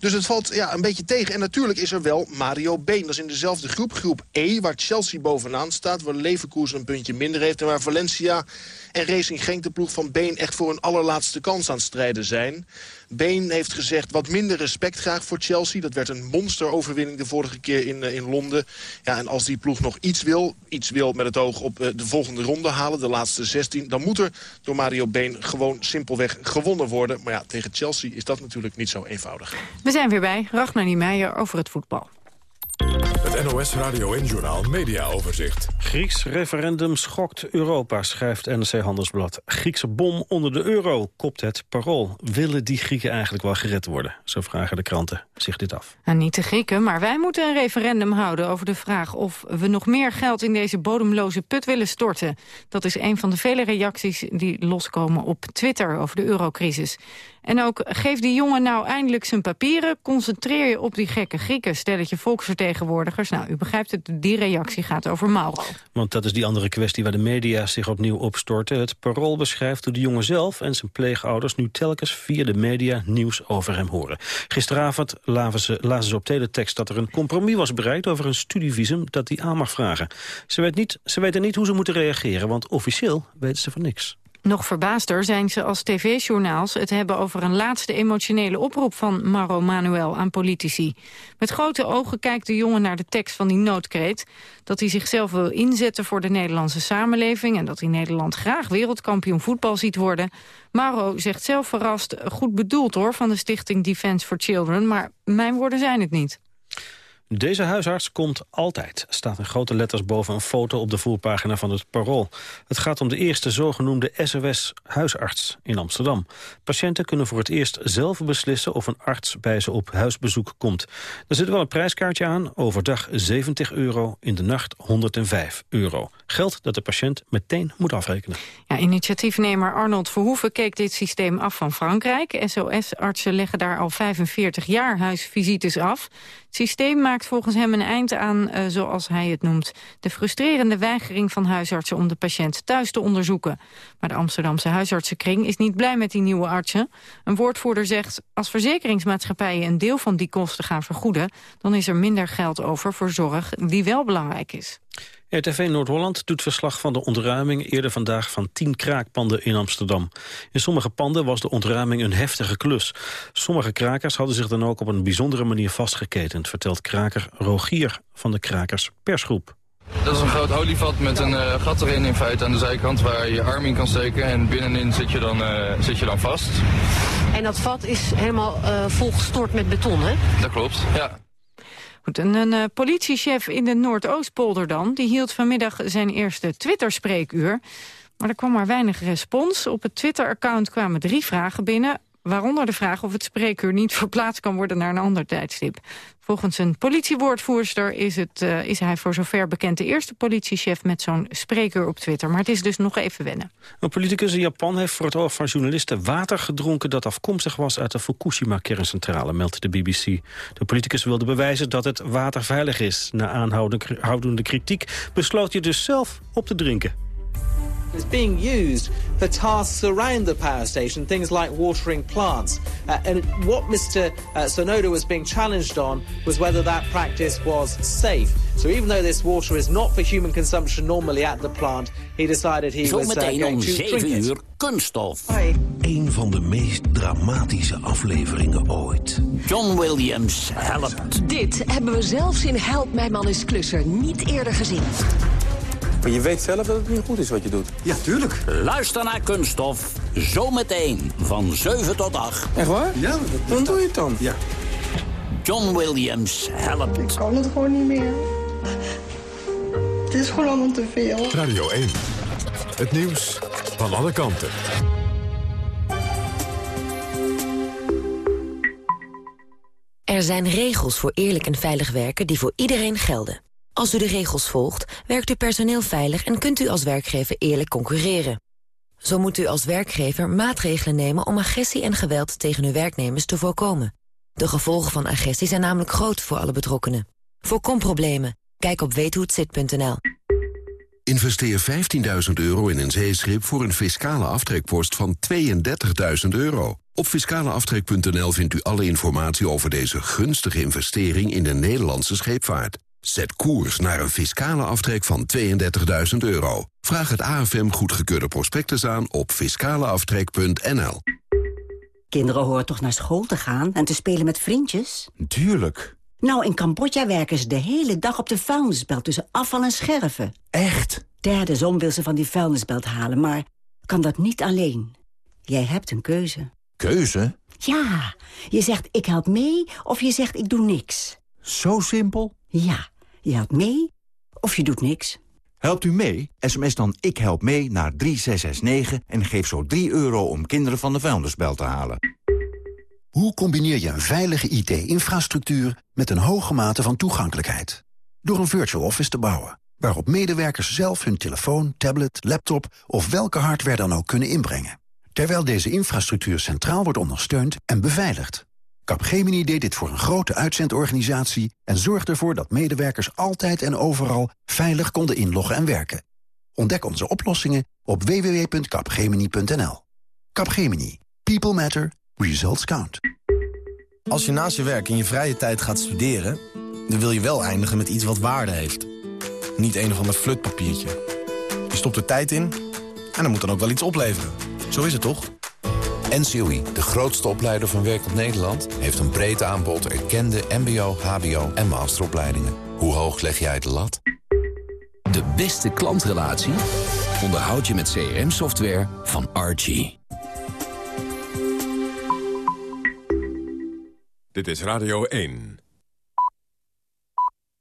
Dus het valt ja, een beetje tegen. En natuurlijk is er wel Mario Been. Dat is in dezelfde groep, groep E, waar Chelsea bovenaan staat. Waar Leverkusen een puntje minder heeft. En waar Valencia en Racing Genk, de ploeg van Been... echt voor een allerlaatste kans aan het strijden zijn. Been heeft gezegd wat minder respect graag voor Chelsea. Dat werd een monsteroverwinning de vorige keer in, in Londen. Ja, en als die ploeg nog iets wil, iets wil met het oog op de volgende ronde halen, de laatste 16... dan moet er door Mario Been gewoon simpelweg gewonnen worden. Maar ja, tegen Chelsea is dat natuurlijk niet zo eenvoudig. We zijn weer bij Ragnar Niemeyer over het voetbal. Het NOS Radio en Journal Media Overzicht. Grieks referendum schokt Europa, schrijft NRC Handelsblad. Griekse bom onder de euro, kopt het parool. Willen die Grieken eigenlijk wel gered worden? Zo vragen de kranten zich dit af. Nou, niet de Grieken, maar wij moeten een referendum houden over de vraag... of we nog meer geld in deze bodemloze put willen storten. Dat is een van de vele reacties die loskomen op Twitter over de eurocrisis. En ook, geef die jongen nou eindelijk zijn papieren... concentreer je op die gekke Grieken, stelletje volksvertegenwoordigers. Nou, u begrijpt het, die reactie gaat over Mauro. Want dat is die andere kwestie waar de media zich opnieuw opstorten. Het parool beschrijft hoe de jongen zelf en zijn pleegouders... nu telkens via de media nieuws over hem horen. Gisteravond lazen ze, lazen ze op teletext dat er een compromis was bereikt... over een studievisum dat hij aan mag vragen. Ze, weet niet, ze weten niet hoe ze moeten reageren, want officieel weten ze van niks. Nog verbaasder zijn ze als tv-journaals het hebben over een laatste emotionele oproep van Maro Manuel aan politici. Met grote ogen kijkt de jongen naar de tekst van die noodkreet. Dat hij zichzelf wil inzetten voor de Nederlandse samenleving en dat hij Nederland graag wereldkampioen voetbal ziet worden. Maro zegt zelf verrast, goed bedoeld hoor, van de stichting Defence for Children, maar mijn woorden zijn het niet. Deze huisarts komt altijd, staat in grote letters boven een foto op de voorpagina van het Parool. Het gaat om de eerste zogenoemde SOS-huisarts in Amsterdam. Patiënten kunnen voor het eerst zelf beslissen of een arts bij ze op huisbezoek komt. Er zit wel een prijskaartje aan, overdag 70 euro, in de nacht 105 euro. Geld dat de patiënt meteen moet afrekenen. Ja, initiatiefnemer Arnold Verhoeven keek dit systeem af van Frankrijk. SOS-artsen leggen daar al 45 jaar huisvisites af. Het systeem maakt volgens hem een eind aan, uh, zoals hij het noemt... de frustrerende weigering van huisartsen om de patiënt thuis te onderzoeken. Maar de Amsterdamse huisartsenkring is niet blij met die nieuwe artsen. Een woordvoerder zegt, als verzekeringsmaatschappijen een deel van die kosten gaan vergoeden... dan is er minder geld over voor zorg die wel belangrijk is. RTV Noord-Holland doet verslag van de ontruiming eerder vandaag van tien kraakpanden in Amsterdam. In sommige panden was de ontruiming een heftige klus. Sommige krakers hadden zich dan ook op een bijzondere manier vastgeketend, vertelt kraker Rogier van de Krakers Persgroep. Dat is een groot olievat met een uh, gat erin in feite aan de zijkant waar je arm in kan steken. En binnenin zit je dan, uh, zit je dan vast. En dat vat is helemaal uh, volgestort met beton, hè? Dat klopt, ja. Goed, een, uh, politiechef in de Noordoostpolder dan... die hield vanmiddag zijn eerste Twitter-spreekuur. Maar er kwam maar weinig respons. Op het Twitter-account kwamen drie vragen binnen... Waaronder de vraag of het spreekuur niet verplaatst kan worden naar een ander tijdstip. Volgens een politiewoordvoerster is, het, uh, is hij voor zover bekend de eerste politiechef met zo'n spreekuur op Twitter. Maar het is dus nog even wennen. Een politicus in Japan heeft voor het oog van journalisten water gedronken dat afkomstig was uit de Fukushima-kerncentrale, meldt de BBC. De politicus wilde bewijzen dat het water veilig is. Na aanhoudende kritiek besloot hij dus zelf op te drinken. It's being used for tasks around the power station, things like watering plants. Uh, and what Mr. Uh, Sonoda was being challenged on was whether that practice was safe. So even though this water is not for human consumption normally at the plant, he decided he was uh, going to drink it. uur kunststof. Een van de meest dramatische afleveringen ooit. John Williams helpt. Dit hebben we zelfs in Help, mijn man is klusser niet eerder gezien. Maar je weet zelf dat het niet goed is wat je doet. Ja, tuurlijk. Luister naar Kunststof. Zometeen van 7 tot 8. Echt waar? Ja. Dat, dan doe je het dan. Ja. John Williams helpt. Ik kan het gewoon niet meer. Het is gewoon allemaal te veel. Radio 1. Het nieuws van alle kanten. Er zijn regels voor eerlijk en veilig werken die voor iedereen gelden. Als u de regels volgt, werkt uw personeel veilig en kunt u als werkgever eerlijk concurreren. Zo moet u als werkgever maatregelen nemen om agressie en geweld tegen uw werknemers te voorkomen. De gevolgen van agressie zijn namelijk groot voor alle betrokkenen. Voorkom problemen. Kijk op weethohetzit.nl. Investeer 15.000 euro in een zeeschip voor een fiscale aftrekpost van 32.000 euro. Op fiscaleaftrek.nl vindt u alle informatie over deze gunstige investering in de Nederlandse scheepvaart. Zet koers naar een fiscale aftrek van 32.000 euro. Vraag het AFM goedgekeurde prospectus aan op fiscaleaftrek.nl. Kinderen horen toch naar school te gaan en te spelen met vriendjes? Tuurlijk. Nou, in Cambodja werken ze de hele dag op de vuilnisbelt tussen afval en scherven. Echt? Derde zon wil ze van die vuilnisbelt halen, maar kan dat niet alleen. Jij hebt een keuze. Keuze? Ja, je zegt ik help mee of je zegt ik doe niks. Zo simpel? Ja, je helpt mee of je doet niks. Helpt u mee? SMS dan ik help mee naar 3669 en geef zo 3 euro om kinderen van de vuilnisbelt te halen. Hoe combineer je een veilige IT-infrastructuur met een hoge mate van toegankelijkheid? Door een virtual office te bouwen, waarop medewerkers zelf hun telefoon, tablet, laptop of welke hardware dan ook kunnen inbrengen. Terwijl deze infrastructuur centraal wordt ondersteund en beveiligd. Capgemini deed dit voor een grote uitzendorganisatie en zorgde ervoor dat medewerkers altijd en overal veilig konden inloggen en werken. Ontdek onze oplossingen op www.capgemini.nl. Capgemini. People matter. Results count. Als je naast je werk in je vrije tijd gaat studeren... dan wil je wel eindigen met iets wat waarde heeft. Niet een of ander flutpapiertje. Je stopt er tijd in en dan moet dan ook wel iets opleveren. Zo is het toch? NCOI, de grootste opleider van werkend Nederland... heeft een breed aanbod erkende mbo, hbo en masteropleidingen. Hoe hoog leg jij de lat? De beste klantrelatie onderhoud je met CRM-software van Archie. Dit is Radio 1.